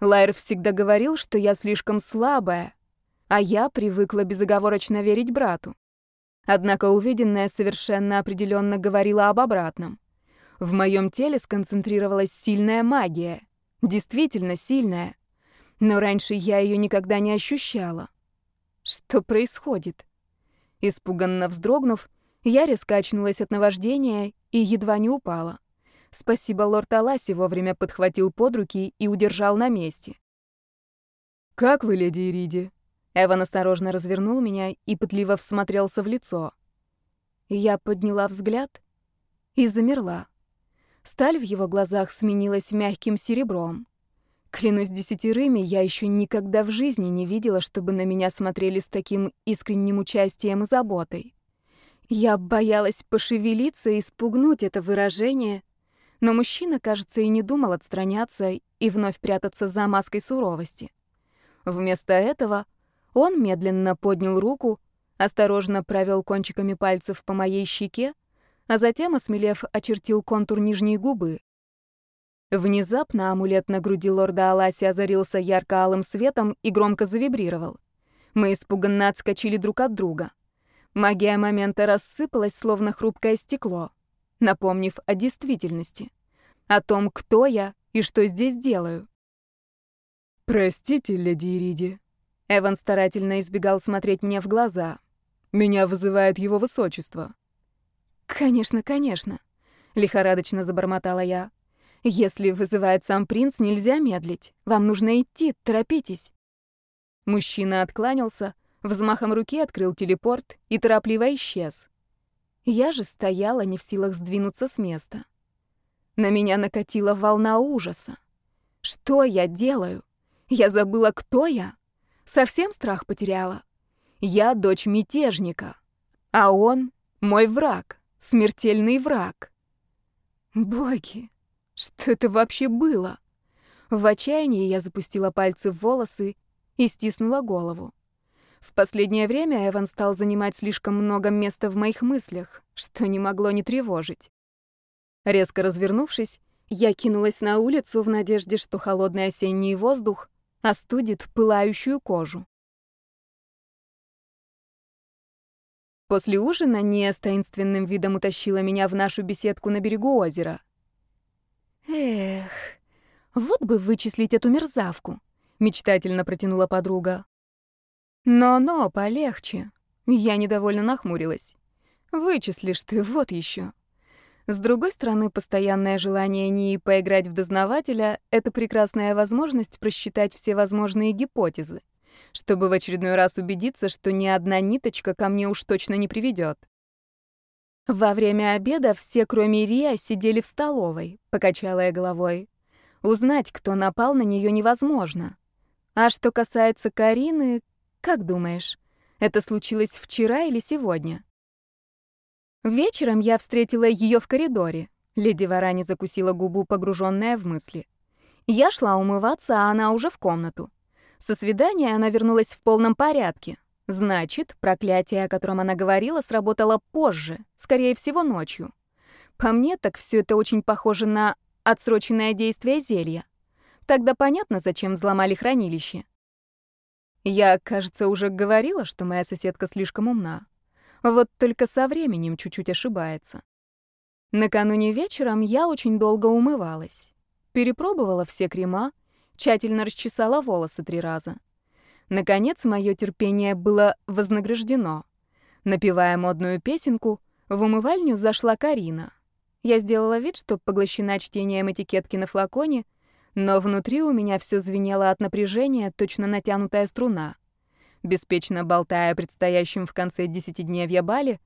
Лайер всегда говорил, что я слишком слабая, а я привыкла безоговорочно верить брату. Однако увиденное совершенно определенно говорило об обратном. В моем теле сконцентрировалась сильная магия. Действительно сильная. Но раньше я ее никогда не ощущала. Что происходит? Испуганно вздрогнув, Я резко очнулась от наваждения и едва не упала. Спасибо, лорд Аласи вовремя подхватил под руки и удержал на месте. «Как вы, леди Ириди?» Эван осторожно развернул меня и пытливо всмотрелся в лицо. Я подняла взгляд и замерла. Сталь в его глазах сменилась мягким серебром. Клянусь десятерыми, я еще никогда в жизни не видела, чтобы на меня смотрели с таким искренним участием и заботой. Я боялась пошевелиться и спугнуть это выражение, но мужчина, кажется, и не думал отстраняться и вновь прятаться за маской суровости. Вместо этого он медленно поднял руку, осторожно провел кончиками пальцев по моей щеке, а затем, осмелев, очертил контур нижней губы. Внезапно амулет на груди лорда Аласи озарился ярко-алым светом и громко завибрировал. Мы испуганно отскочили друг от друга. Магия момента рассыпалась, словно хрупкое стекло, напомнив о действительности, о том, кто я и что здесь делаю. «Простите, леди Ириди». Эван старательно избегал смотреть мне в глаза. «Меня вызывает его высочество». «Конечно, конечно», — лихорадочно забормотала я. «Если вызывает сам принц, нельзя медлить. Вам нужно идти, торопитесь». Мужчина откланялся, взмахом руки открыл телепорт и торопливо исчез. Я же стояла, не в силах сдвинуться с места. На меня накатила волна ужаса. Что я делаю? Я забыла, кто я. Совсем страх потеряла. Я дочь мятежника, а он — мой враг, смертельный враг. Боги, что это вообще было? В отчаянии я запустила пальцы в волосы и стиснула голову. В последнее время Эван стал занимать слишком много места в моих мыслях, что не могло не тревожить. Резко развернувшись, я кинулась на улицу в надежде, что холодный осенний воздух остудит пылающую кожу. После ужина Ния с таинственным видом утащила меня в нашу беседку на берегу озера. «Эх, вот бы вычислить эту мерзавку», — мечтательно протянула подруга. «Но-но, полегче». Я недовольно нахмурилась. «Вычислишь ты, вот еще. С другой стороны, постоянное желание не поиграть в дознавателя — это прекрасная возможность просчитать все возможные гипотезы, чтобы в очередной раз убедиться, что ни одна ниточка ко мне уж точно не приведет. Во время обеда все, кроме Рия, сидели в столовой, покачала я головой. Узнать, кто напал на нее, невозможно. А что касается Карины, как думаешь, это случилось вчера или сегодня? Вечером я встретила ее в коридоре. Леди Варани закусила губу, погруженная в мысли. Я шла умываться, а она уже в комнату. Со свидания она вернулась в полном порядке. Значит, проклятие, о котором она говорила, сработало позже, скорее всего, ночью. По мне, так все это очень похоже на отсроченное действие зелья. Тогда понятно, зачем взломали хранилище. Я, кажется, уже говорила, что моя соседка слишком умна. Вот только со временем чуть-чуть ошибается. Накануне вечером я очень долго умывалась. Перепробовала все крема, тщательно расчесала волосы три раза. Наконец, мое терпение было вознаграждено. Напевая модную песенку, в умывальню зашла Карина. Я сделала вид, что поглощена чтением этикетки на флаконе, но внутри у меня все звенело от напряжения, точно натянутая струна. Беспечно болтая о предстоящем в конце десятидневья бале,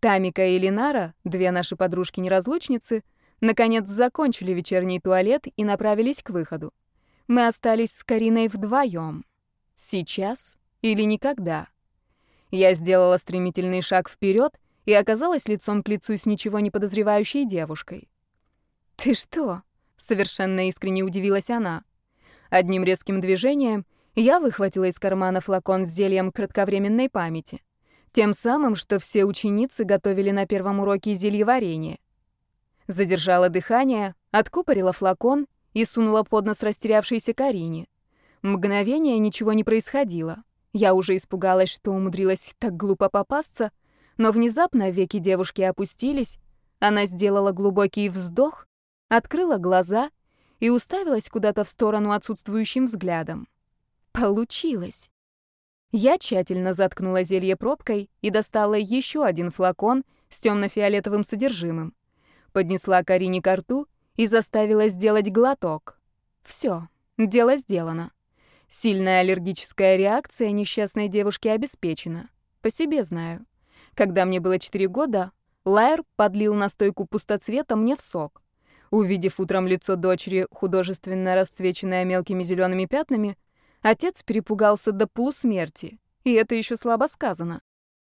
Тамика и Линара, две наши подружки-неразлучницы, наконец закончили вечерний туалет и направились к выходу. Мы остались с Кариной вдвоем. Сейчас или никогда. Я сделала стремительный шаг вперед и оказалась лицом к лицу с ничего не подозревающей девушкой. «Ты что?» — совершенно искренне удивилась она. Одним резким движением — я выхватила из кармана флакон с зельем кратковременной памяти. Тем самым, что все ученицы готовили на первом уроке зельеварение. Задержала дыхание, откупорила флакон и сунула под нос растерявшейся Карине. Мгновение ничего не происходило. Я уже испугалась, что умудрилась так глупо попасться, но внезапно веки девушки опустились, она сделала глубокий вздох, открыла глаза и уставилась куда-то в сторону отсутствующим взглядом. Получилось. Я тщательно заткнула зелье пробкой и достала еще один флакон, с темно-фиолетовым содержимым. Поднесла Карине ко рту и заставила сделать глоток. Все, дело сделано. Сильная аллергическая реакция несчастной девушки обеспечена. По себе знаю. Когда мне было 4 года, Лайер подлил настойку пустоцвета мне в сок. Увидев утром лицо дочери, художественно расцвеченное мелкими зелеными пятнами, отец перепугался до полусмерти. И это еще слабо сказано.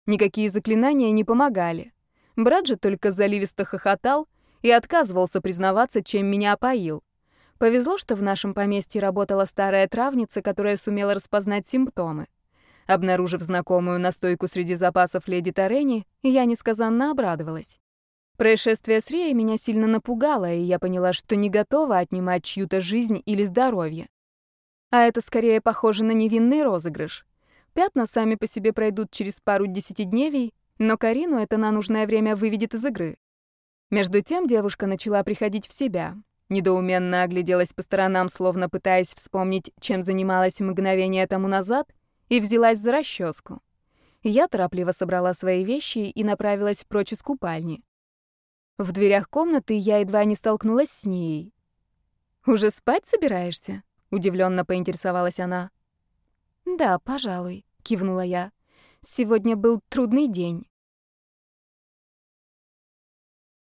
Никакие заклинания не помогали. Брат же только заливисто хохотал и отказывался признаваться, чем меня опоил. Повезло, что в нашем поместье работала старая травница, которая сумела распознать симптомы. Обнаружив знакомую настойку среди запасов леди Тарени, я несказанно обрадовалась. Происшествие с Реей меня сильно напугало, и я поняла, что не готова отнимать чью-то жизнь или здоровье. А это скорее похоже на невинный розыгрыш. Пятна сами по себе пройдут через пару десятидневий, но Карину это на нужное время выведет из игры. Между тем девушка начала приходить в себя. Недоуменно огляделась по сторонам, словно пытаясь вспомнить, чем занималась мгновение тому назад, и взялась за расческу. Я торопливо собрала свои вещи и направилась прочь из купальни. В дверях комнаты я едва не столкнулась с ней. «Уже спать собираешься?» — удивленно поинтересовалась она. «Да, пожалуй», — кивнула я. «Сегодня был трудный день».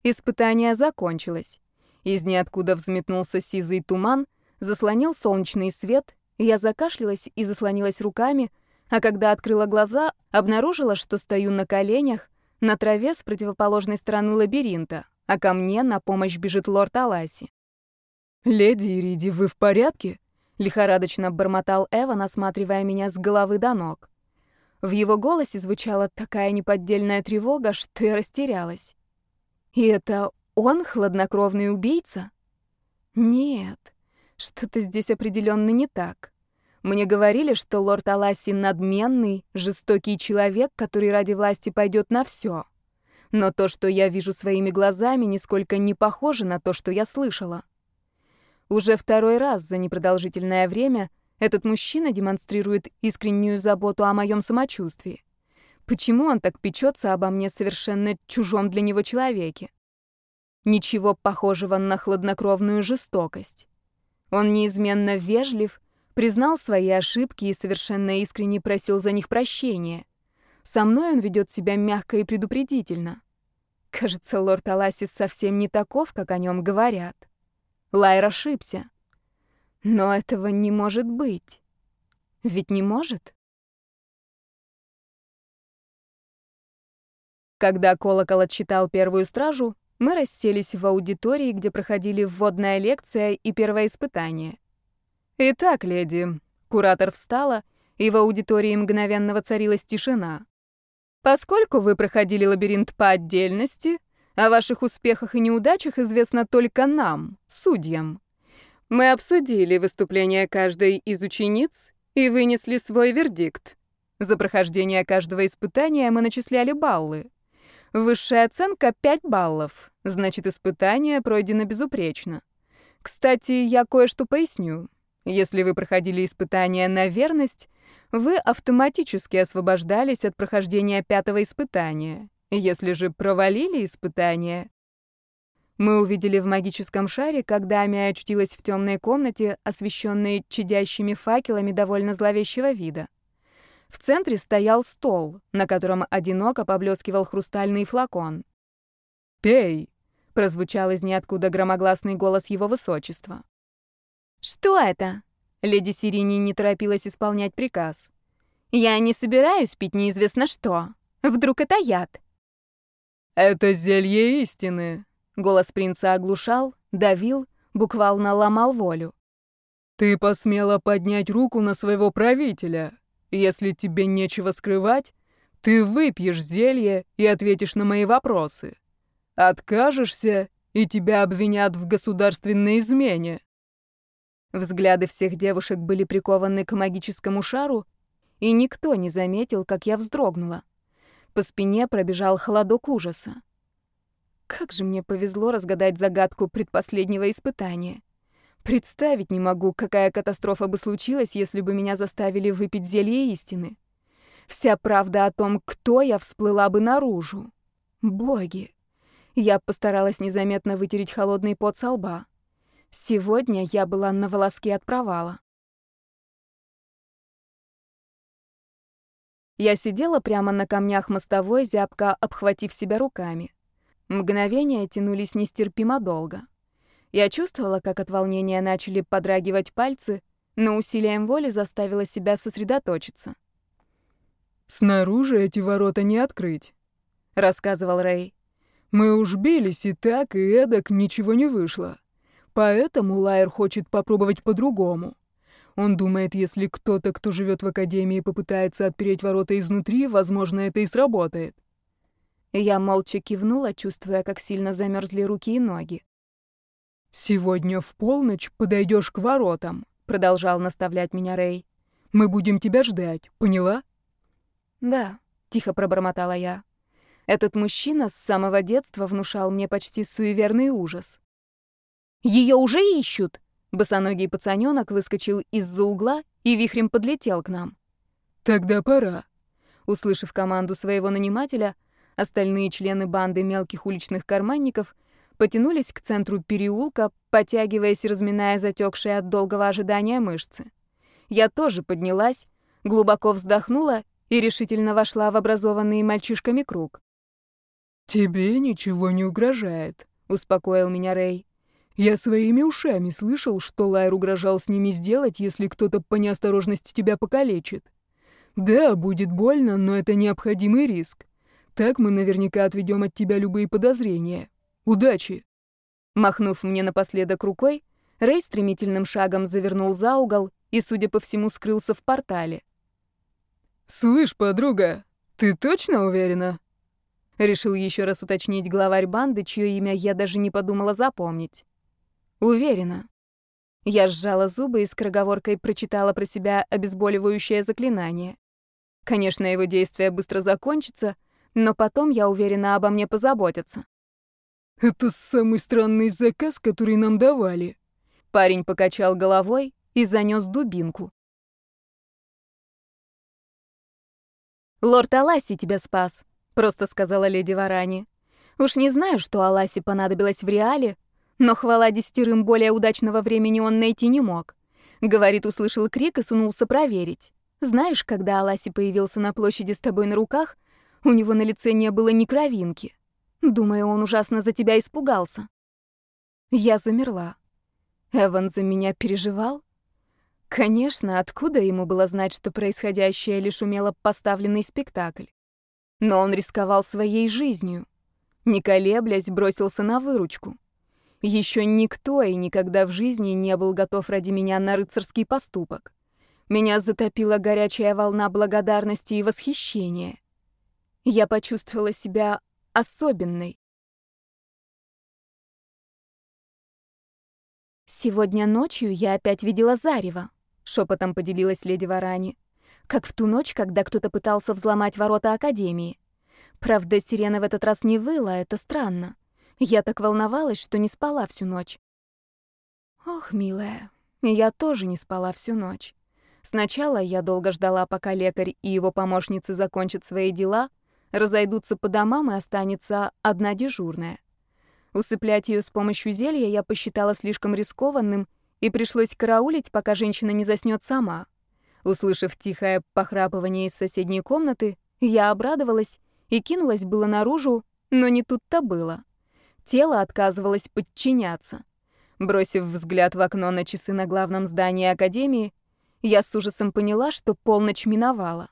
Испытание закончилось. Из ниоткуда взметнулся сизый туман, заслонил солнечный свет, я закашлялась и заслонилась руками, а когда открыла глаза, обнаружила, что стою на коленях, на траве с противоположной стороны лабиринта, а ко мне на помощь бежит лорд Аласи. «Леди Ириди, вы в порядке?» — лихорадочно бормотал Эван, осматривая меня с головы до ног. В его голосе звучала такая неподдельная тревога, что я растерялась. И это он хладнокровный убийца? Нет, что-то здесь определенно не так. Мне говорили, что лорд Аласи надменный, жестокий человек, который ради власти пойдет на все. Но то, что я вижу своими глазами, нисколько не похоже на то, что я слышала. Уже второй раз за непродолжительное время этот мужчина демонстрирует искреннюю заботу о моем самочувствии. Почему он так печется обо мне совершенно чужом для него человеке? Ничего похожего на хладнокровную жестокость. Он неизменно вежлив, признал свои ошибки и совершенно искренне просил за них прощения. Со мной он ведет себя мягко и предупредительно. Кажется, лорд Аласис совсем не таков, как о нем говорят. Лайр ошибся. Но этого не может быть. Ведь не может? Когда колокол отчитал первую стражу, мы расселись в аудитории, где проходили вводная лекция и первое испытание — «Итак, леди», — куратор встала, и в аудитории мгновенно воцарилась тишина. «Поскольку вы проходили лабиринт по отдельности, о ваших успехах и неудачах известно только нам, судьям. Мы обсудили выступление каждой из учениц и вынесли свой вердикт. За прохождение каждого испытания мы начисляли баллы. Высшая оценка — 5 баллов, значит, испытание пройдено безупречно. Кстати, я кое-что поясню. Если вы проходили испытание на верность, вы автоматически освобождались от прохождения пятого испытания. Если же провалили испытание... Мы увидели в магическом шаре, когда Амия очутилась в темной комнате, освещенной чадящими факелами довольно зловещего вида. В центре стоял стол, на котором одиноко поблескивал хрустальный флакон. «Пей!» — прозвучал из ниоткуда громогласный голос его высочества. «Что это?» Леди Сирини не торопилась исполнять приказ. «Я не собираюсь пить неизвестно что. Вдруг это яд?» «Это зелье истины», — голос принца оглушал, давил, буквально ломал волю. «Ты посмела поднять руку на своего правителя. Если тебе нечего скрывать, ты выпьешь зелье и ответишь на мои вопросы. Откажешься, и тебя обвинят в государственной измене». Взгляды всех девушек были прикованы к магическому шару, и никто не заметил, как я вздрогнула. По спине пробежал холодок ужаса. Как же мне повезло разгадать загадку предпоследнего испытания. Представить не могу, какая катастрофа бы случилась, если бы меня заставили выпить зелье истины. Вся правда о том, кто я, всплыла бы наружу. Боги. Я постаралась незаметно вытереть холодный пот со лба. Сегодня я была на волоске от провала. Я сидела прямо на камнях мостовой, зябко обхватив себя руками. Мгновения тянулись нестерпимо долго. Я чувствовала, как от волнения начали подрагивать пальцы, но усилием воли заставила себя сосредоточиться. «Снаружи эти ворота не открыть», — рассказывал Рэй. «Мы уж бились и так, и эдак ничего не вышло. Поэтому Лайер хочет попробовать по-другому. Он думает, если кто-то, кто живет в Академии, попытается отпереть ворота изнутри, возможно, это и сработает». Я молча кивнула, чувствуя, как сильно замерзли руки и ноги. «Сегодня в полночь подойдешь к воротам», — продолжал наставлять меня Рэй. «Мы будем тебя ждать, поняла?» «Да», — тихо пробормотала я. Этот мужчина с самого детства внушал мне почти суеверный ужас. Ее уже ищут!» Босоногий пацанёнок выскочил из-за угла и вихрем подлетел к нам. «Тогда пора». Услышав команду своего нанимателя, остальные члены банды мелких уличных карманников потянулись к центру переулка, потягиваясь и разминая затекшие от долгого ожидания мышцы. Я тоже поднялась, глубоко вздохнула и решительно вошла в образованный мальчишками круг. «Тебе ничего не угрожает», — успокоил меня Рэй. «Я своими ушами слышал, что Лайр угрожал с ними сделать, если кто-то по неосторожности тебя покалечит. Да, будет больно, но это необходимый риск. Так мы наверняка отведем от тебя любые подозрения. Удачи!» Махнув мне напоследок рукой, Рэй стремительным шагом завернул за угол и, судя по всему, скрылся в портале. «Слышь, подруга, ты точно уверена?» Решил еще раз уточнить главарь банды, чье имя я даже не подумала запомнить. «Уверена». Я сжала зубы и с скороговоркой прочитала про себя обезболивающее заклинание. Конечно, его действие быстро закончится, но потом, я уверена, обо мне позаботятся. «Это самый странный заказ, который нам давали». Парень покачал головой и занес дубинку. «Лорд Аласи тебя спас», — просто сказала леди Варани. «Уж не знаю, что Аласи понадобилось в реале, но хвала десятерым более удачного времени он найти не мог. Говорит, услышал крик и сунулся проверить. Знаешь, когда Аласи появился на площади с тобой на руках, у него на лице не было ни кровинки. Думаю, он ужасно за тебя испугался». Я замерла. Эван за меня переживал? Конечно, откуда ему было знать, что происходящее лишь умело поставленный спектакль? Но он рисковал своей жизнью. Не колеблясь, бросился на выручку. Еще никто и никогда в жизни не был готов ради меня на рыцарский поступок. Меня затопила горячая волна благодарности и восхищения. Я почувствовала себя особенной. Сегодня ночью я опять видела Зарева шепотом поделилась леди Варани. Как в ту ночь, когда кто-то пытался взломать ворота Академии. Правда, сирена в этот раз не выла, это странно. Я так волновалась, что не спала всю ночь. Ох, милая, я тоже не спала всю ночь. Сначала я долго ждала, пока лекарь и его помощницы закончат свои дела, разойдутся по домам и останется одна дежурная. Усыплять ее с помощью зелья я посчитала слишком рискованным и пришлось караулить, пока женщина не заснёт сама. Услышав тихое похрапывание из соседней комнаты, я обрадовалась и кинулась было наружу, но не тут-то было. Тело отказывалось подчиняться. Бросив взгляд в окно на часы на главном здании Академии, я с ужасом поняла, что полночь миновала.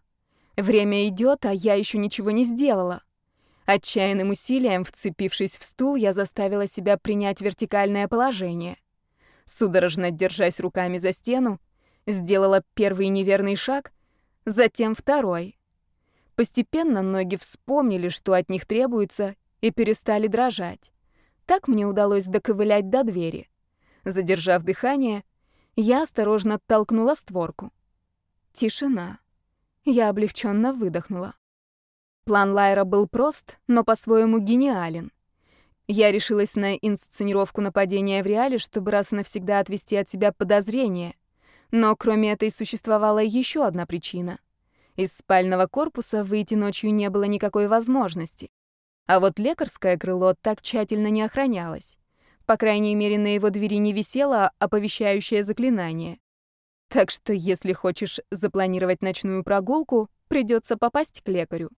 Время идет, а я еще ничего не сделала. Отчаянным усилием, вцепившись в стул, я заставила себя принять вертикальное положение судорожно держась руками за стену, сделала первый неверный шаг, затем второй. Постепенно ноги вспомнили, что от них требуется, и перестали дрожать. Так мне удалось доковылять до двери. Задержав дыхание, я осторожно толкнула створку. Тишина. Я облегченно выдохнула. План Лайра был прост, но по-своему гениален. Я решилась на инсценировку нападения в реале, чтобы раз и навсегда отвести от себя подозрения. Но кроме этой существовала еще одна причина. Из спального корпуса выйти ночью не было никакой возможности. А вот лекарское крыло так тщательно не охранялось. По крайней мере, на его двери не висело оповещающее заклинание. Так что, если хочешь запланировать ночную прогулку, придется попасть к лекарю.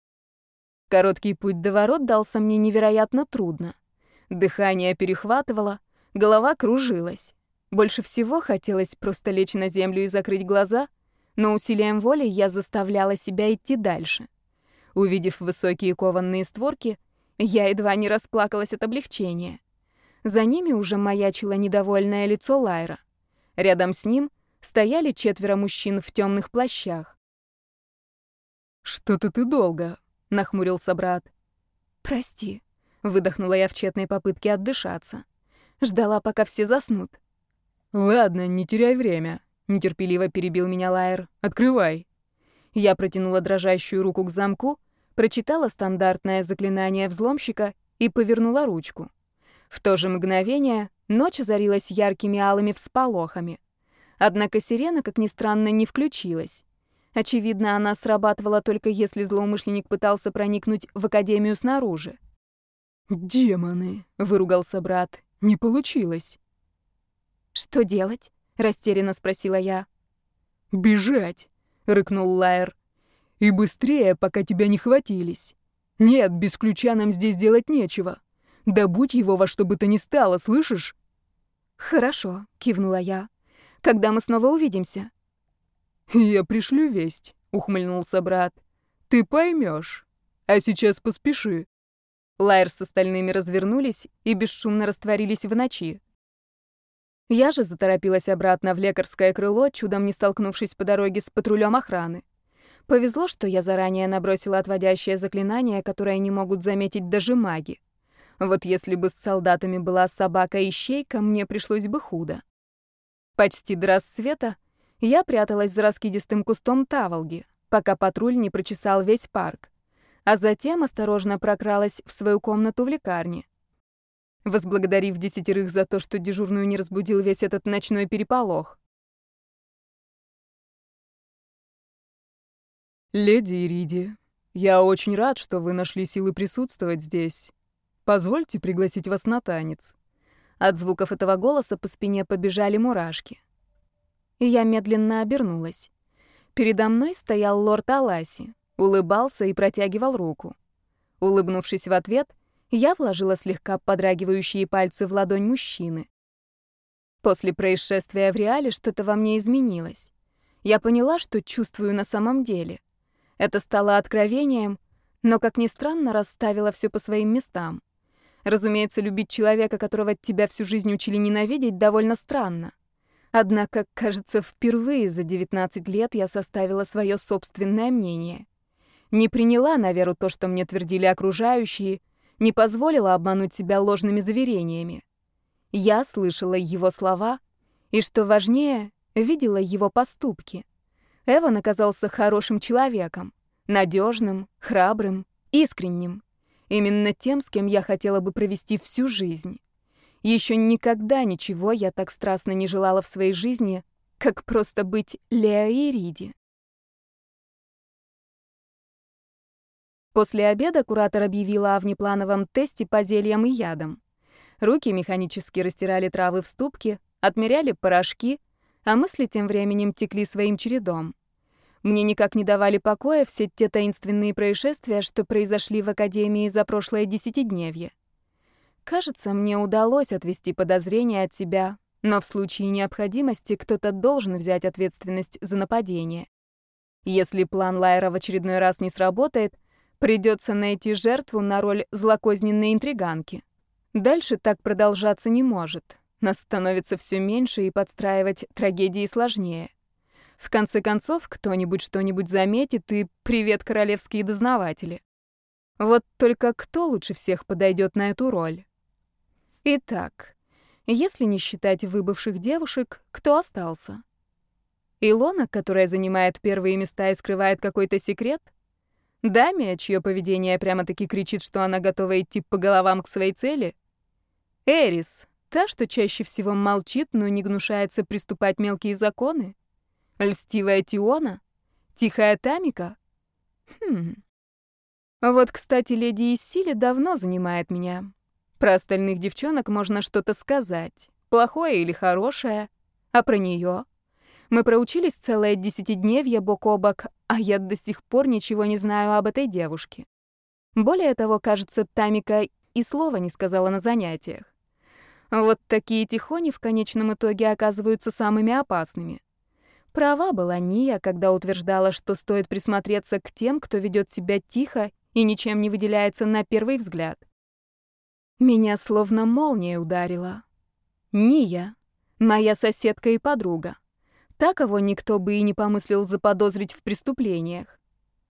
Короткий путь до ворот дался мне невероятно трудно. Дыхание перехватывало, голова кружилась. Больше всего хотелось просто лечь на землю и закрыть глаза, но усилием воли я заставляла себя идти дальше. Увидев высокие кованные створки, я едва не расплакалась от облегчения. За ними уже маячило недовольное лицо Лайра. Рядом с ним стояли четверо мужчин в темных плащах. «Что-то ты долго», — нахмурился брат. «Прости», — выдохнула я в тщетной попытке отдышаться. Ждала, пока все заснут. «Ладно, не теряй время», — нетерпеливо перебил меня Лайер. «Открывай». Я протянула дрожащую руку к замку, прочитала стандартное заклинание взломщика и повернула ручку. В то же мгновение ночь озарилась яркими алыми всполохами. Однако сирена, как ни странно, не включилась. Очевидно, она срабатывала только если злоумышленник пытался проникнуть в академию снаружи. «Демоны!» — выругался брат. «Не получилось». «Что делать?» — растерянно спросила я. «Бежать!» — рыкнул Лайер. «И быстрее, пока тебя не хватились. Нет, без ключа нам здесь делать нечего. Добудь его во что бы то ни стало, слышишь?» «Хорошо», — кивнула я. Когда мы снова увидимся?» «Я пришлю весть», — ухмыльнулся брат. «Ты поймешь. А сейчас поспеши». Лайер с остальными развернулись и бесшумно растворились в ночи. Я же заторопилась обратно в лекарское крыло, чудом не столкнувшись по дороге с патрулем охраны. Повезло, что я заранее набросила отводящее заклинание, которое не могут заметить даже маги. Вот если бы с солдатами была собака-ищейка, мне пришлось бы худо. Почти до рассвета я пряталась за раскидистым кустом таволги, пока патруль не прочесал весь парк, а затем осторожно прокралась в свою комнату в лекарне. Возблагодарив десятерых за то, что дежурную не разбудил весь этот ночной переполох. «Леди Ириди, я очень рад, что вы нашли силы присутствовать здесь. Позвольте пригласить вас на танец». От звуков этого голоса по спине побежали мурашки. И я медленно обернулась. Передо мной стоял лорд Аласи, улыбался и протягивал руку. Улыбнувшись в ответ, я вложила слегка подрагивающие пальцы в ладонь мужчины. После происшествия в реале что-то во мне изменилось. Я поняла, что чувствую на самом деле. Это стало откровением, но, как ни странно, расставило все по своим местам. Разумеется, любить человека, которого тебя всю жизнь учили ненавидеть, довольно странно. Однако, кажется, впервые за 19 лет я составила свое собственное мнение. Не приняла на веру то, что мне твердили окружающие, не позволила обмануть себя ложными заверениями. Я слышала его слова и, что важнее, видела его поступки. Эван оказался хорошим человеком, надежным, храбрым, искренним. Именно тем, с кем я хотела бы провести всю жизнь. Еще никогда ничего я так страстно не желала в своей жизни, как просто быть Лео и Риди. После обеда куратор объявила о внеплановом тесте по зельям и ядам. Руки механически растирали травы в ступке, отмеряли порошки, а мысли тем временем текли своим чередом. Мне никак не давали покоя все те таинственные происшествия, что произошли в Академии за прошлое десятидневье. Кажется, мне удалось отвести подозрения от себя, но в случае необходимости кто-то должен взять ответственность за нападение. Если план Лайера в очередной раз не сработает, придется найти жертву на роль злокозненной интриганки. Дальше так продолжаться не может. Нас становится все меньше, и подстраивать трагедии сложнее. В конце концов, кто-нибудь что-нибудь заметит, и привет, королевские дознаватели. Вот только кто лучше всех подойдет на эту роль? Итак, если не считать выбывших девушек, кто остался? Илона, которая занимает первые места и скрывает какой-то секрет? Дамия, чье поведение прямо-таки кричит, что она готова идти по головам к своей цели? Эрис, та, что чаще всего молчит, но не гнушается приступать мелкие законы? Льстивая Тиона? Тихая Тамика? Хм. Вот, кстати, леди из Сили давно занимает меня. Про остальных девчонок можно что-то сказать, плохое или хорошее, а про нее мы проучились целое десятидневье бок о бок, а я до сих пор ничего не знаю об этой девушке. Более того, кажется, Тамика и слова не сказала на занятиях. Вот такие тихони в конечном итоге оказываются самыми опасными. Права была Ния, когда утверждала, что стоит присмотреться к тем, кто ведет себя тихо и ничем не выделяется на первый взгляд. Меня словно молния ударила. Ния, моя соседка и подруга. Та, кого никто бы и не помыслил заподозрить в преступлениях.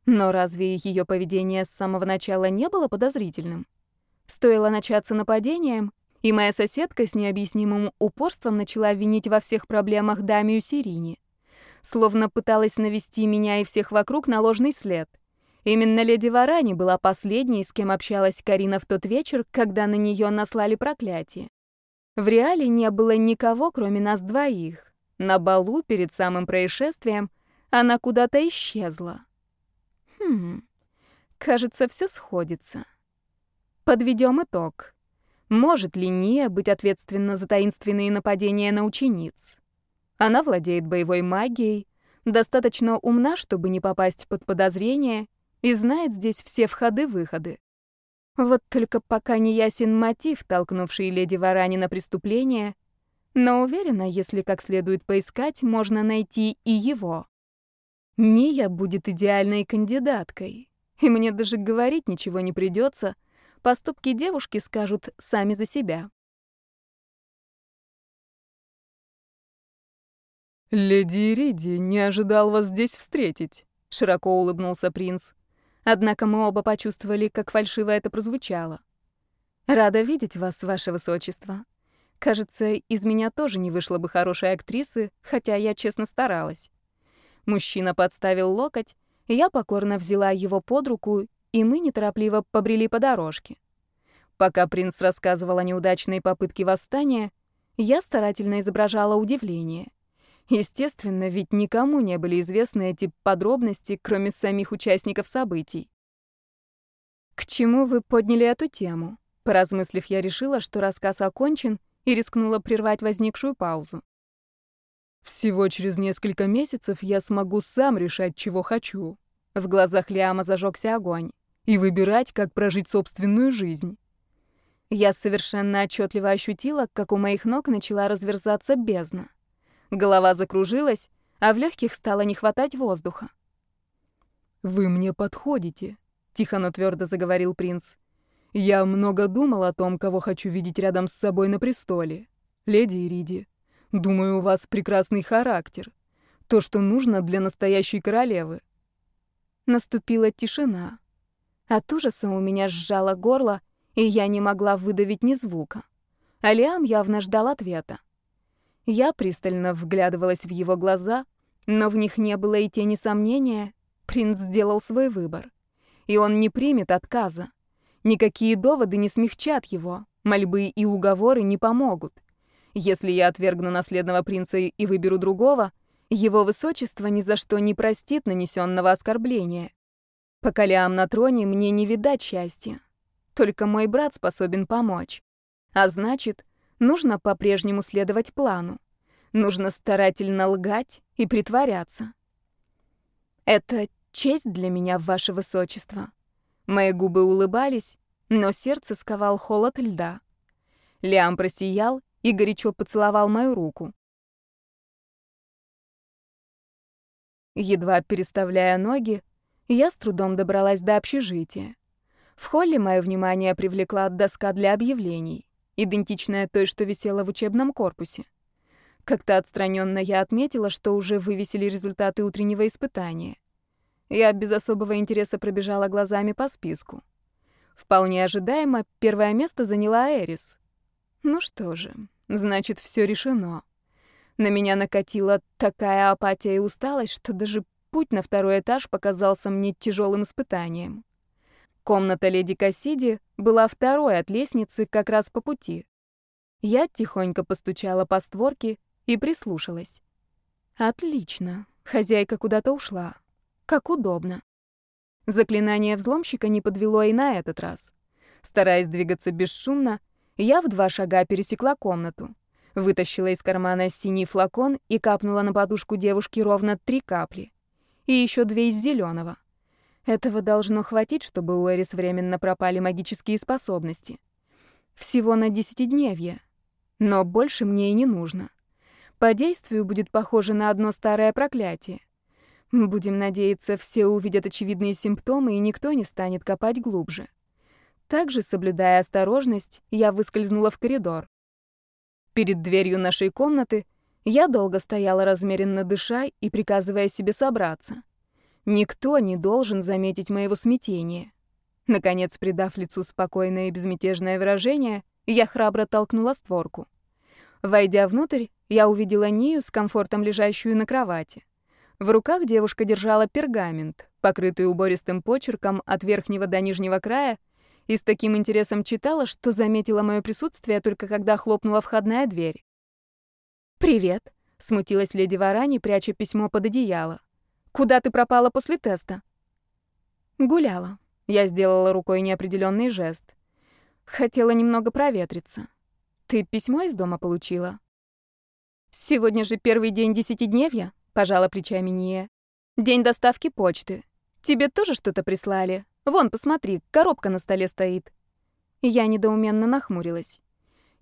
Но разве ее поведение с самого начала не было подозрительным? Стоило начаться нападением, и моя соседка с необъяснимым упорством начала винить во всех проблемах Дамию Сирини. Словно пыталась навести меня и всех вокруг на ложный след. Именно леди Варани была последней, с кем общалась Карина в тот вечер, когда на нее наслали проклятие. В реале не было никого, кроме нас двоих. На балу перед самым происшествием она куда-то исчезла. Хм, кажется, все сходится. Подведем итог. Может ли Ния быть ответственна за таинственные нападения на учениц? Она владеет боевой магией, достаточно умна, чтобы не попасть под подозрение, и знает здесь все входы-выходы. Вот только пока не ясен мотив, толкнувший леди Варани на преступление — но уверена, если как следует поискать, можно найти и его. Ния будет идеальной кандидаткой. И мне даже говорить ничего не придется. Поступки девушки скажут сами за себя. «Леди Ириди, не ожидал вас здесь встретить», — широко улыбнулся принц. Однако мы оба почувствовали, как фальшиво это прозвучало. «Рада видеть вас, ваше высочество», Кажется, из меня тоже не вышло бы хорошей актрисы, хотя я честно старалась. Мужчина подставил локоть, я покорно взяла его под руку, и мы неторопливо побрели по дорожке. Пока принц рассказывал о неудачной попытке восстания, я старательно изображала удивление. Естественно, ведь никому не были известны эти подробности, кроме самих участников событий. «К чему вы подняли эту тему?» Поразмыслив, я решила, что рассказ окончен, и рискнула прервать возникшую паузу. «Всего через несколько месяцев я смогу сам решать, чего хочу». В глазах Лиама зажегся огонь. «И выбирать, как прожить собственную жизнь». Я совершенно отчетливо ощутила, как у моих ног начала разверзаться бездна. Голова закружилась, а в легких стало не хватать воздуха. «Вы мне подходите», — тихо, но твердо заговорил принц. Я много думал о том, кого хочу видеть рядом с собой на престоле. Леди Ириди, думаю, у вас прекрасный характер. То, что нужно для настоящей королевы. Наступила тишина. От ужаса у меня сжало горло, и я не могла выдавить ни звука. Алиам явно ждал ответа. Я пристально вглядывалась в его глаза, но в них не было и тени сомнения. Принц сделал свой выбор. И он не примет отказа. Никакие доводы не смягчат его, мольбы и уговоры не помогут. Если я отвергну наследного принца и выберу другого, его высочество ни за что не простит нанесенного оскорбления. По колям на троне мне не видать счастья. Только мой брат способен помочь. А значит, нужно по-прежнему следовать плану. Нужно старательно лгать и притворяться. Это честь для меня, ваше высочество. Мои губы улыбались, но сердце сковал холод льда. Лиам просиял и горячо поцеловал мою руку. Едва переставляя ноги, я с трудом добралась до общежития. В холле мое внимание привлекла доска для объявлений, идентичная той, что висела в учебном корпусе. Как-то отстраненно я отметила, что уже вывесили результаты утреннего испытания. Я без особого интереса пробежала глазами по списку. Вполне ожидаемо, первое место заняла Эрис. Ну что же, значит, все решено. На меня накатила такая апатия и усталость, что даже путь на второй этаж показался мне тяжелым испытанием. Комната леди Кассиди была второй от лестницы как раз по пути. Я тихонько постучала по створке и прислушалась. Отлично. Хозяйка куда-то ушла. Как удобно. Заклинание взломщика не подвело и на этот раз. Стараясь двигаться бесшумно, я в два шага пересекла комнату, вытащила из кармана синий флакон и капнула на подушку девушки ровно три капли. И еще две из зеленого. Этого должно хватить, чтобы у Эрис временно пропали магические способности. Всего на десятидневье. Но больше мне и не нужно. По действию будет похоже на одно старое проклятие. Будем надеяться, все увидят очевидные симптомы, и никто не станет копать глубже. Также, соблюдая осторожность, я выскользнула в коридор. Перед дверью нашей комнаты я долго стояла размеренно дыша и приказывая себе собраться. Никто не должен заметить моего смятения. Наконец, придав лицу спокойное и безмятежное выражение, я храбро толкнула створку. Войдя внутрь, я увидела Нию с комфортом лежащую на кровати. В руках девушка держала пергамент, покрытый убористым почерком от верхнего до нижнего края, и с таким интересом читала, что заметила мое присутствие только когда хлопнула входная дверь. «Привет», — смутилась леди Варани, пряча письмо под одеяло. «Куда ты пропала после теста?» «Гуляла». Я сделала рукой неопределенный жест. Хотела немного проветриться. Ты письмо из дома получила? Сегодня же первый день десятидневья, пожала плечами Ния. День доставки почты. Тебе тоже что-то прислали? Вон, посмотри, коробка на столе стоит. Я недоуменно нахмурилась.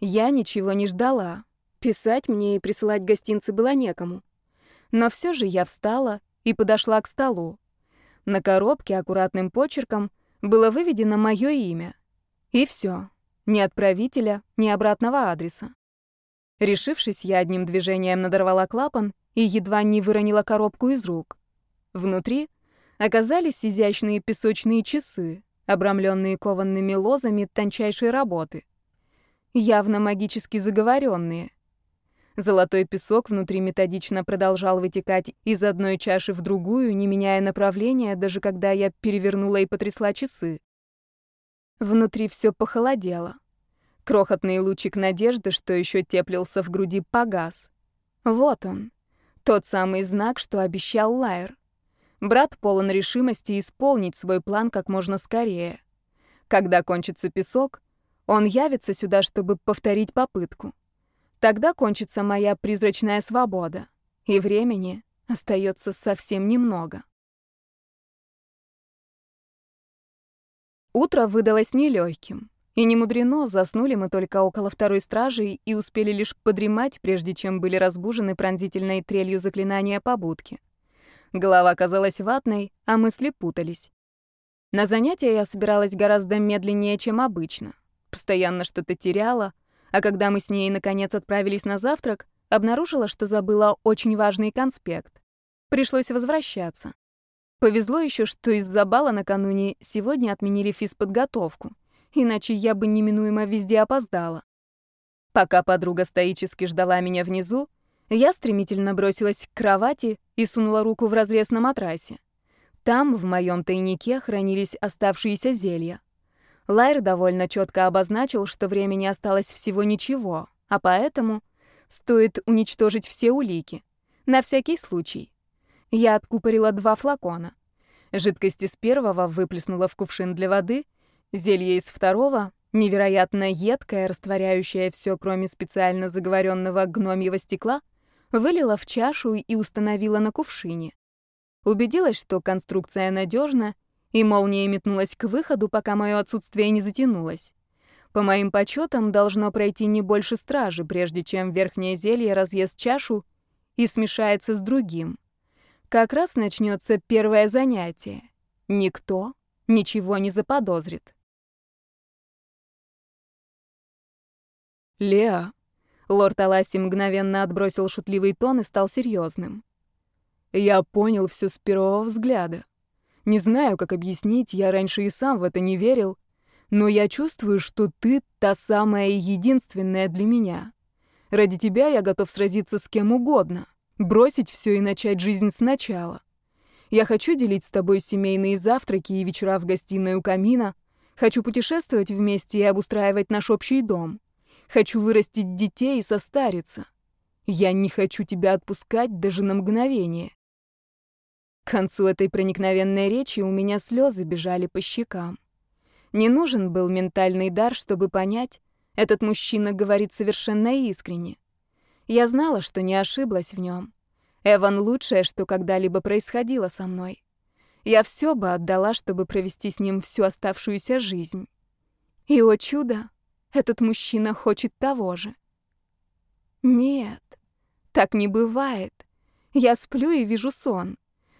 Я ничего не ждала. Писать мне и присылать гостинцы было некому. Но все же я встала и подошла к столу. На коробке аккуратным почерком было выведено мое имя. И все. Ни отправителя, ни обратного адреса. Решившись, я одним движением надорвала клапан и едва не выронила коробку из рук. Внутри оказались изящные песочные часы, обрамленные кованными лозами тончайшей работы. Явно магически заговоренные. Золотой песок внутри методично продолжал вытекать из одной чаши в другую, не меняя направления, даже когда я перевернула и потрясла часы. Внутри все похолодело. Крохотный лучик надежды, что еще теплился в груди, погас. Вот он, тот самый знак, что обещал Лайер. Брат полон решимости исполнить свой план как можно скорее. Когда кончится песок, он явится сюда, чтобы повторить попытку. Тогда кончится моя призрачная свобода, и времени остается совсем немного. Утро выдалось нелегким. И не мудрено, заснули мы только около второй стражи и успели лишь подремать, прежде чем были разбужены пронзительной трелью заклинания побудки. Голова казалась ватной, а мысли путались. На занятия я собиралась гораздо медленнее, чем обычно. Постоянно что-то теряла, а когда мы с ней наконец отправились на завтрак, обнаружила, что забыла очень важный конспект. Пришлось возвращаться. Повезло еще, что из-за бала накануне сегодня отменили физподготовку, иначе я бы неминуемо везде опоздала. Пока подруга стоически ждала меня внизу, я стремительно бросилась к кровати и сунула руку в разрез на матрасе. Там, в моем тайнике, хранились оставшиеся зелья. Лайр довольно четко обозначил, что времени осталось всего ничего, а поэтому стоит уничтожить все улики. На всякий случай. Я откупорила два флакона. Жидкость из первого выплеснула в кувшин для воды, зелье из второго невероятно едкое, растворяющее все, кроме специально заговоренного гномьего стекла — вылила в чашу и установила на кувшине. Убедилась, что конструкция надежна, и молния метнулась к выходу, пока мое отсутствие не затянулось. По моим подсчетам, должно пройти не больше стражи, прежде чем верхнее зелье разъест чашу и смешается с другим. Как раз начнется первое занятие. Никто ничего не заподозрит. «Леа», Лорд Аласи мгновенно отбросил шутливый тон и стал серьезным. Я понял все с первого взгляда. Не знаю, как объяснить, я раньше и сам в это не верил, но я чувствую, что ты та самая единственная для меня. Ради тебя я готов сразиться с кем угодно, бросить все и начать жизнь сначала. Я хочу делить с тобой семейные завтраки и вечера в гостиной у камина, хочу путешествовать вместе и обустраивать наш общий дом. Хочу вырастить детей и состариться. Я не хочу тебя отпускать даже на мгновение. Концу этой проникновенной речи у меня слезы бежали по щекам. Не нужен был ментальный дар, чтобы понять, этот мужчина говорит совершенно искренне. Я знала, что не ошиблась в нем. Эван — лучшее, что когда-либо происходило со мной. Я все бы отдала, чтобы провести с ним всю оставшуюся жизнь. И, о чудо, этот мужчина хочет того же. Нет, так не бывает. Я сплю и вижу сон.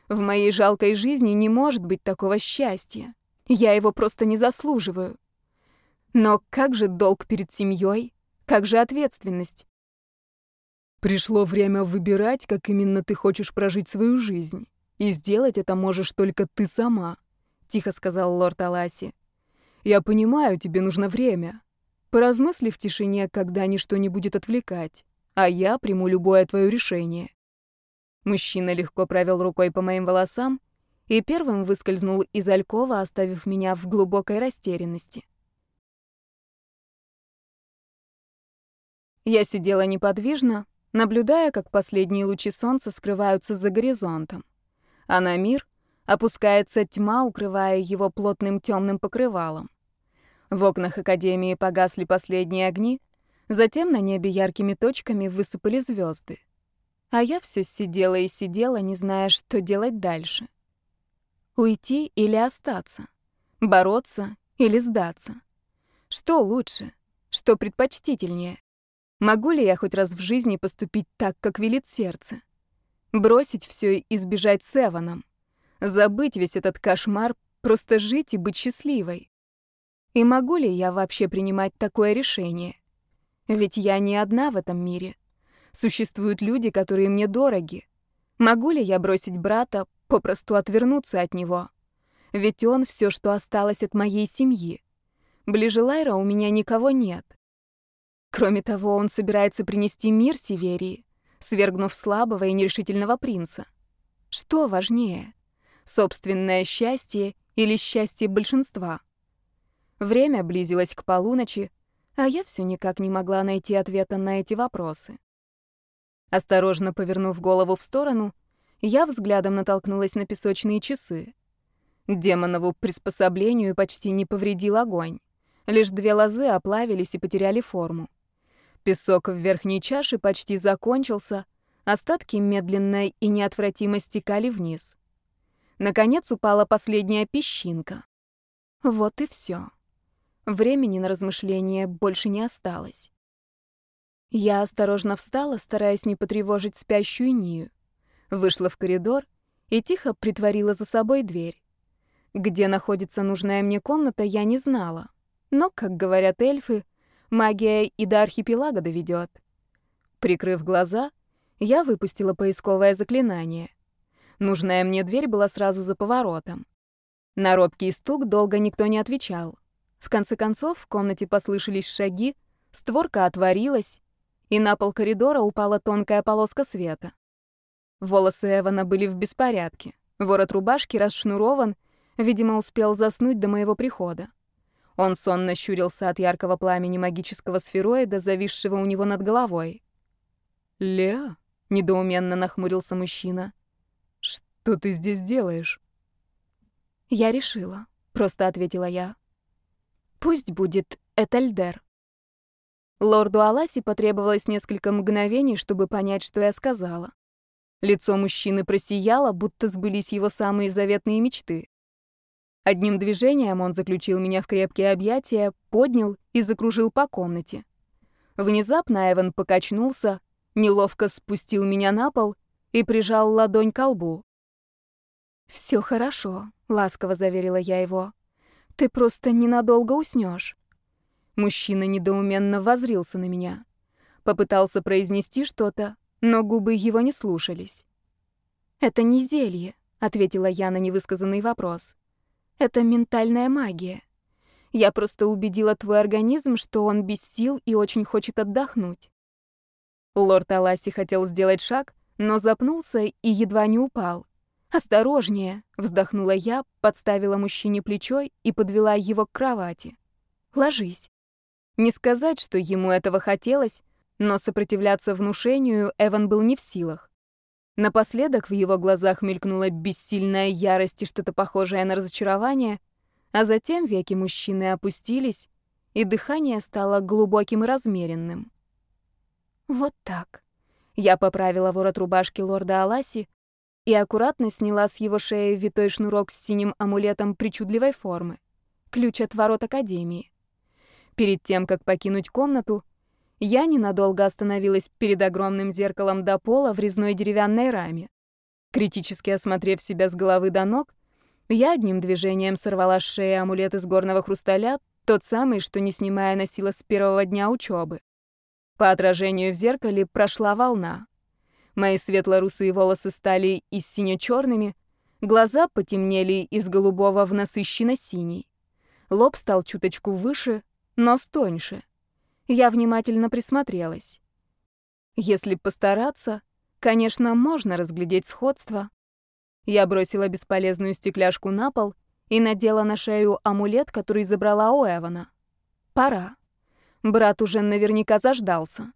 В моей жалкой жизни не может быть такого счастья. Я его просто не заслуживаю. Но как же долг перед семьей? Как же ответственность? Пришло время выбирать, как именно ты хочешь прожить свою жизнь. И сделать это можешь только ты сама, тихо сказал лорд Аласи. Я понимаю, тебе нужно время. Поразмысли в тишине, когда ничто не будет отвлекать, а я приму любое твое решение. Мужчина легко провел рукой по моим волосам и первым выскользнул из алькова, оставив меня в глубокой растерянности. Я сидела неподвижно, наблюдая, как последние лучи солнца скрываются за горизонтом, а на мир опускается тьма, укрывая его плотным темным покрывалом. В окнах Академии погасли последние огни, затем на небе яркими точками высыпали звезды. А я все сидела и сидела, не зная, что делать дальше. Уйти или остаться? Бороться или сдаться? Что лучше? Что предпочтительнее? Могу ли я хоть раз в жизни поступить так, как велит сердце? Бросить все и избежать с Эваном? Забыть весь этот кошмар, просто жить и быть счастливой? И могу ли я вообще принимать такое решение? Ведь я не одна в этом мире. Существуют люди, которые мне дороги. Могу ли я бросить брата, попросту отвернуться от него? Ведь он все, что осталось от моей семьи. Ближе Лайра у меня никого нет. Кроме того, он собирается принести мир Северии, свергнув слабого и нерешительного принца. Что важнее? Собственное счастье или счастье большинства? Время близилось к полуночи, а я все никак не могла найти ответа на эти вопросы. Осторожно повернув голову в сторону, я взглядом натолкнулась на песочные часы. Демонову приспособлению почти не повредил огонь. Лишь две лозы оплавились и потеряли форму. Песок в верхней чаше почти закончился, остатки медленно и неотвратимо стекали вниз. Наконец упала последняя песчинка. Вот и все. Времени на размышления больше не осталось. Я осторожно встала, стараясь не потревожить спящую Нию. Вышла в коридор и тихо притворила за собой дверь. Где находится нужная мне комната, я не знала. Но, как говорят эльфы, магия и до архипелага доведет. Прикрыв глаза, я выпустила поисковое заклинание. Нужная мне дверь была сразу за поворотом. На робкий стук долго никто не отвечал. В конце концов, в комнате послышались шаги, створка отворилась, и на пол коридора упала тонкая полоска света. Волосы Эвана были в беспорядке. Ворот рубашки расшнурован, видимо, успел заснуть до моего прихода. Он сонно щурился от яркого пламени магического сфероида, зависшего у него над головой. «Леа?» — недоуменно нахмурился мужчина. «Что ты здесь делаешь?» «Я решила», — просто ответила я. «Пусть будет Этельдер». Лорду Аласи потребовалось несколько мгновений, чтобы понять, что я сказала. Лицо мужчины просияло, будто сбылись его самые заветные мечты. Одним движением он заключил меня в крепкие объятия, поднял и закружил по комнате. Внезапно Эван покачнулся, неловко спустил меня на пол и прижал ладонь к лбу. «Все хорошо», — ласково заверила я его. «Ты просто ненадолго уснешь. Мужчина недоуменно возрился на меня. Попытался произнести что-то, но губы его не слушались. «Это не зелье», — ответила я на невысказанный вопрос. «Это ментальная магия. Я просто убедила твой организм, что он без сил и очень хочет отдохнуть». Лорд Аласи хотел сделать шаг, но запнулся и едва не упал. «Осторожнее!» — вздохнула я, подставила мужчине плечо и подвела его к кровати. «Ложись». Не сказать, что ему этого хотелось, но сопротивляться внушению Эван был не в силах. Напоследок в его глазах мелькнула бессильная ярость и что-то похожее на разочарование, а затем веки мужчины опустились, и дыхание стало глубоким и размеренным. Вот так. Я поправила ворот рубашки лорда Аласи и аккуратно сняла с его шеи витой шнурок с синим амулетом причудливой формы. Ключ от ворот Академии. Перед тем, как покинуть комнату, я ненадолго остановилась перед огромным зеркалом до пола в резной деревянной раме. Критически осмотрев себя с головы до ног, я одним движением сорвала с шеи амулет из горного хрусталя, тот самый, что, не снимая, носила с первого дня учебы. По отражению в зеркале прошла волна. Мои светло-русые волосы стали из сине-черными, глаза потемнели из голубого в насыщенно-синий. Лоб стал чуточку выше, нос тоньше — я внимательно присмотрелась. Если постараться, конечно, можно разглядеть сходство. Я бросила бесполезную стекляшку на пол и надела на шею амулет, который забрала у Эвана. Пора. Брат уже наверняка заждался.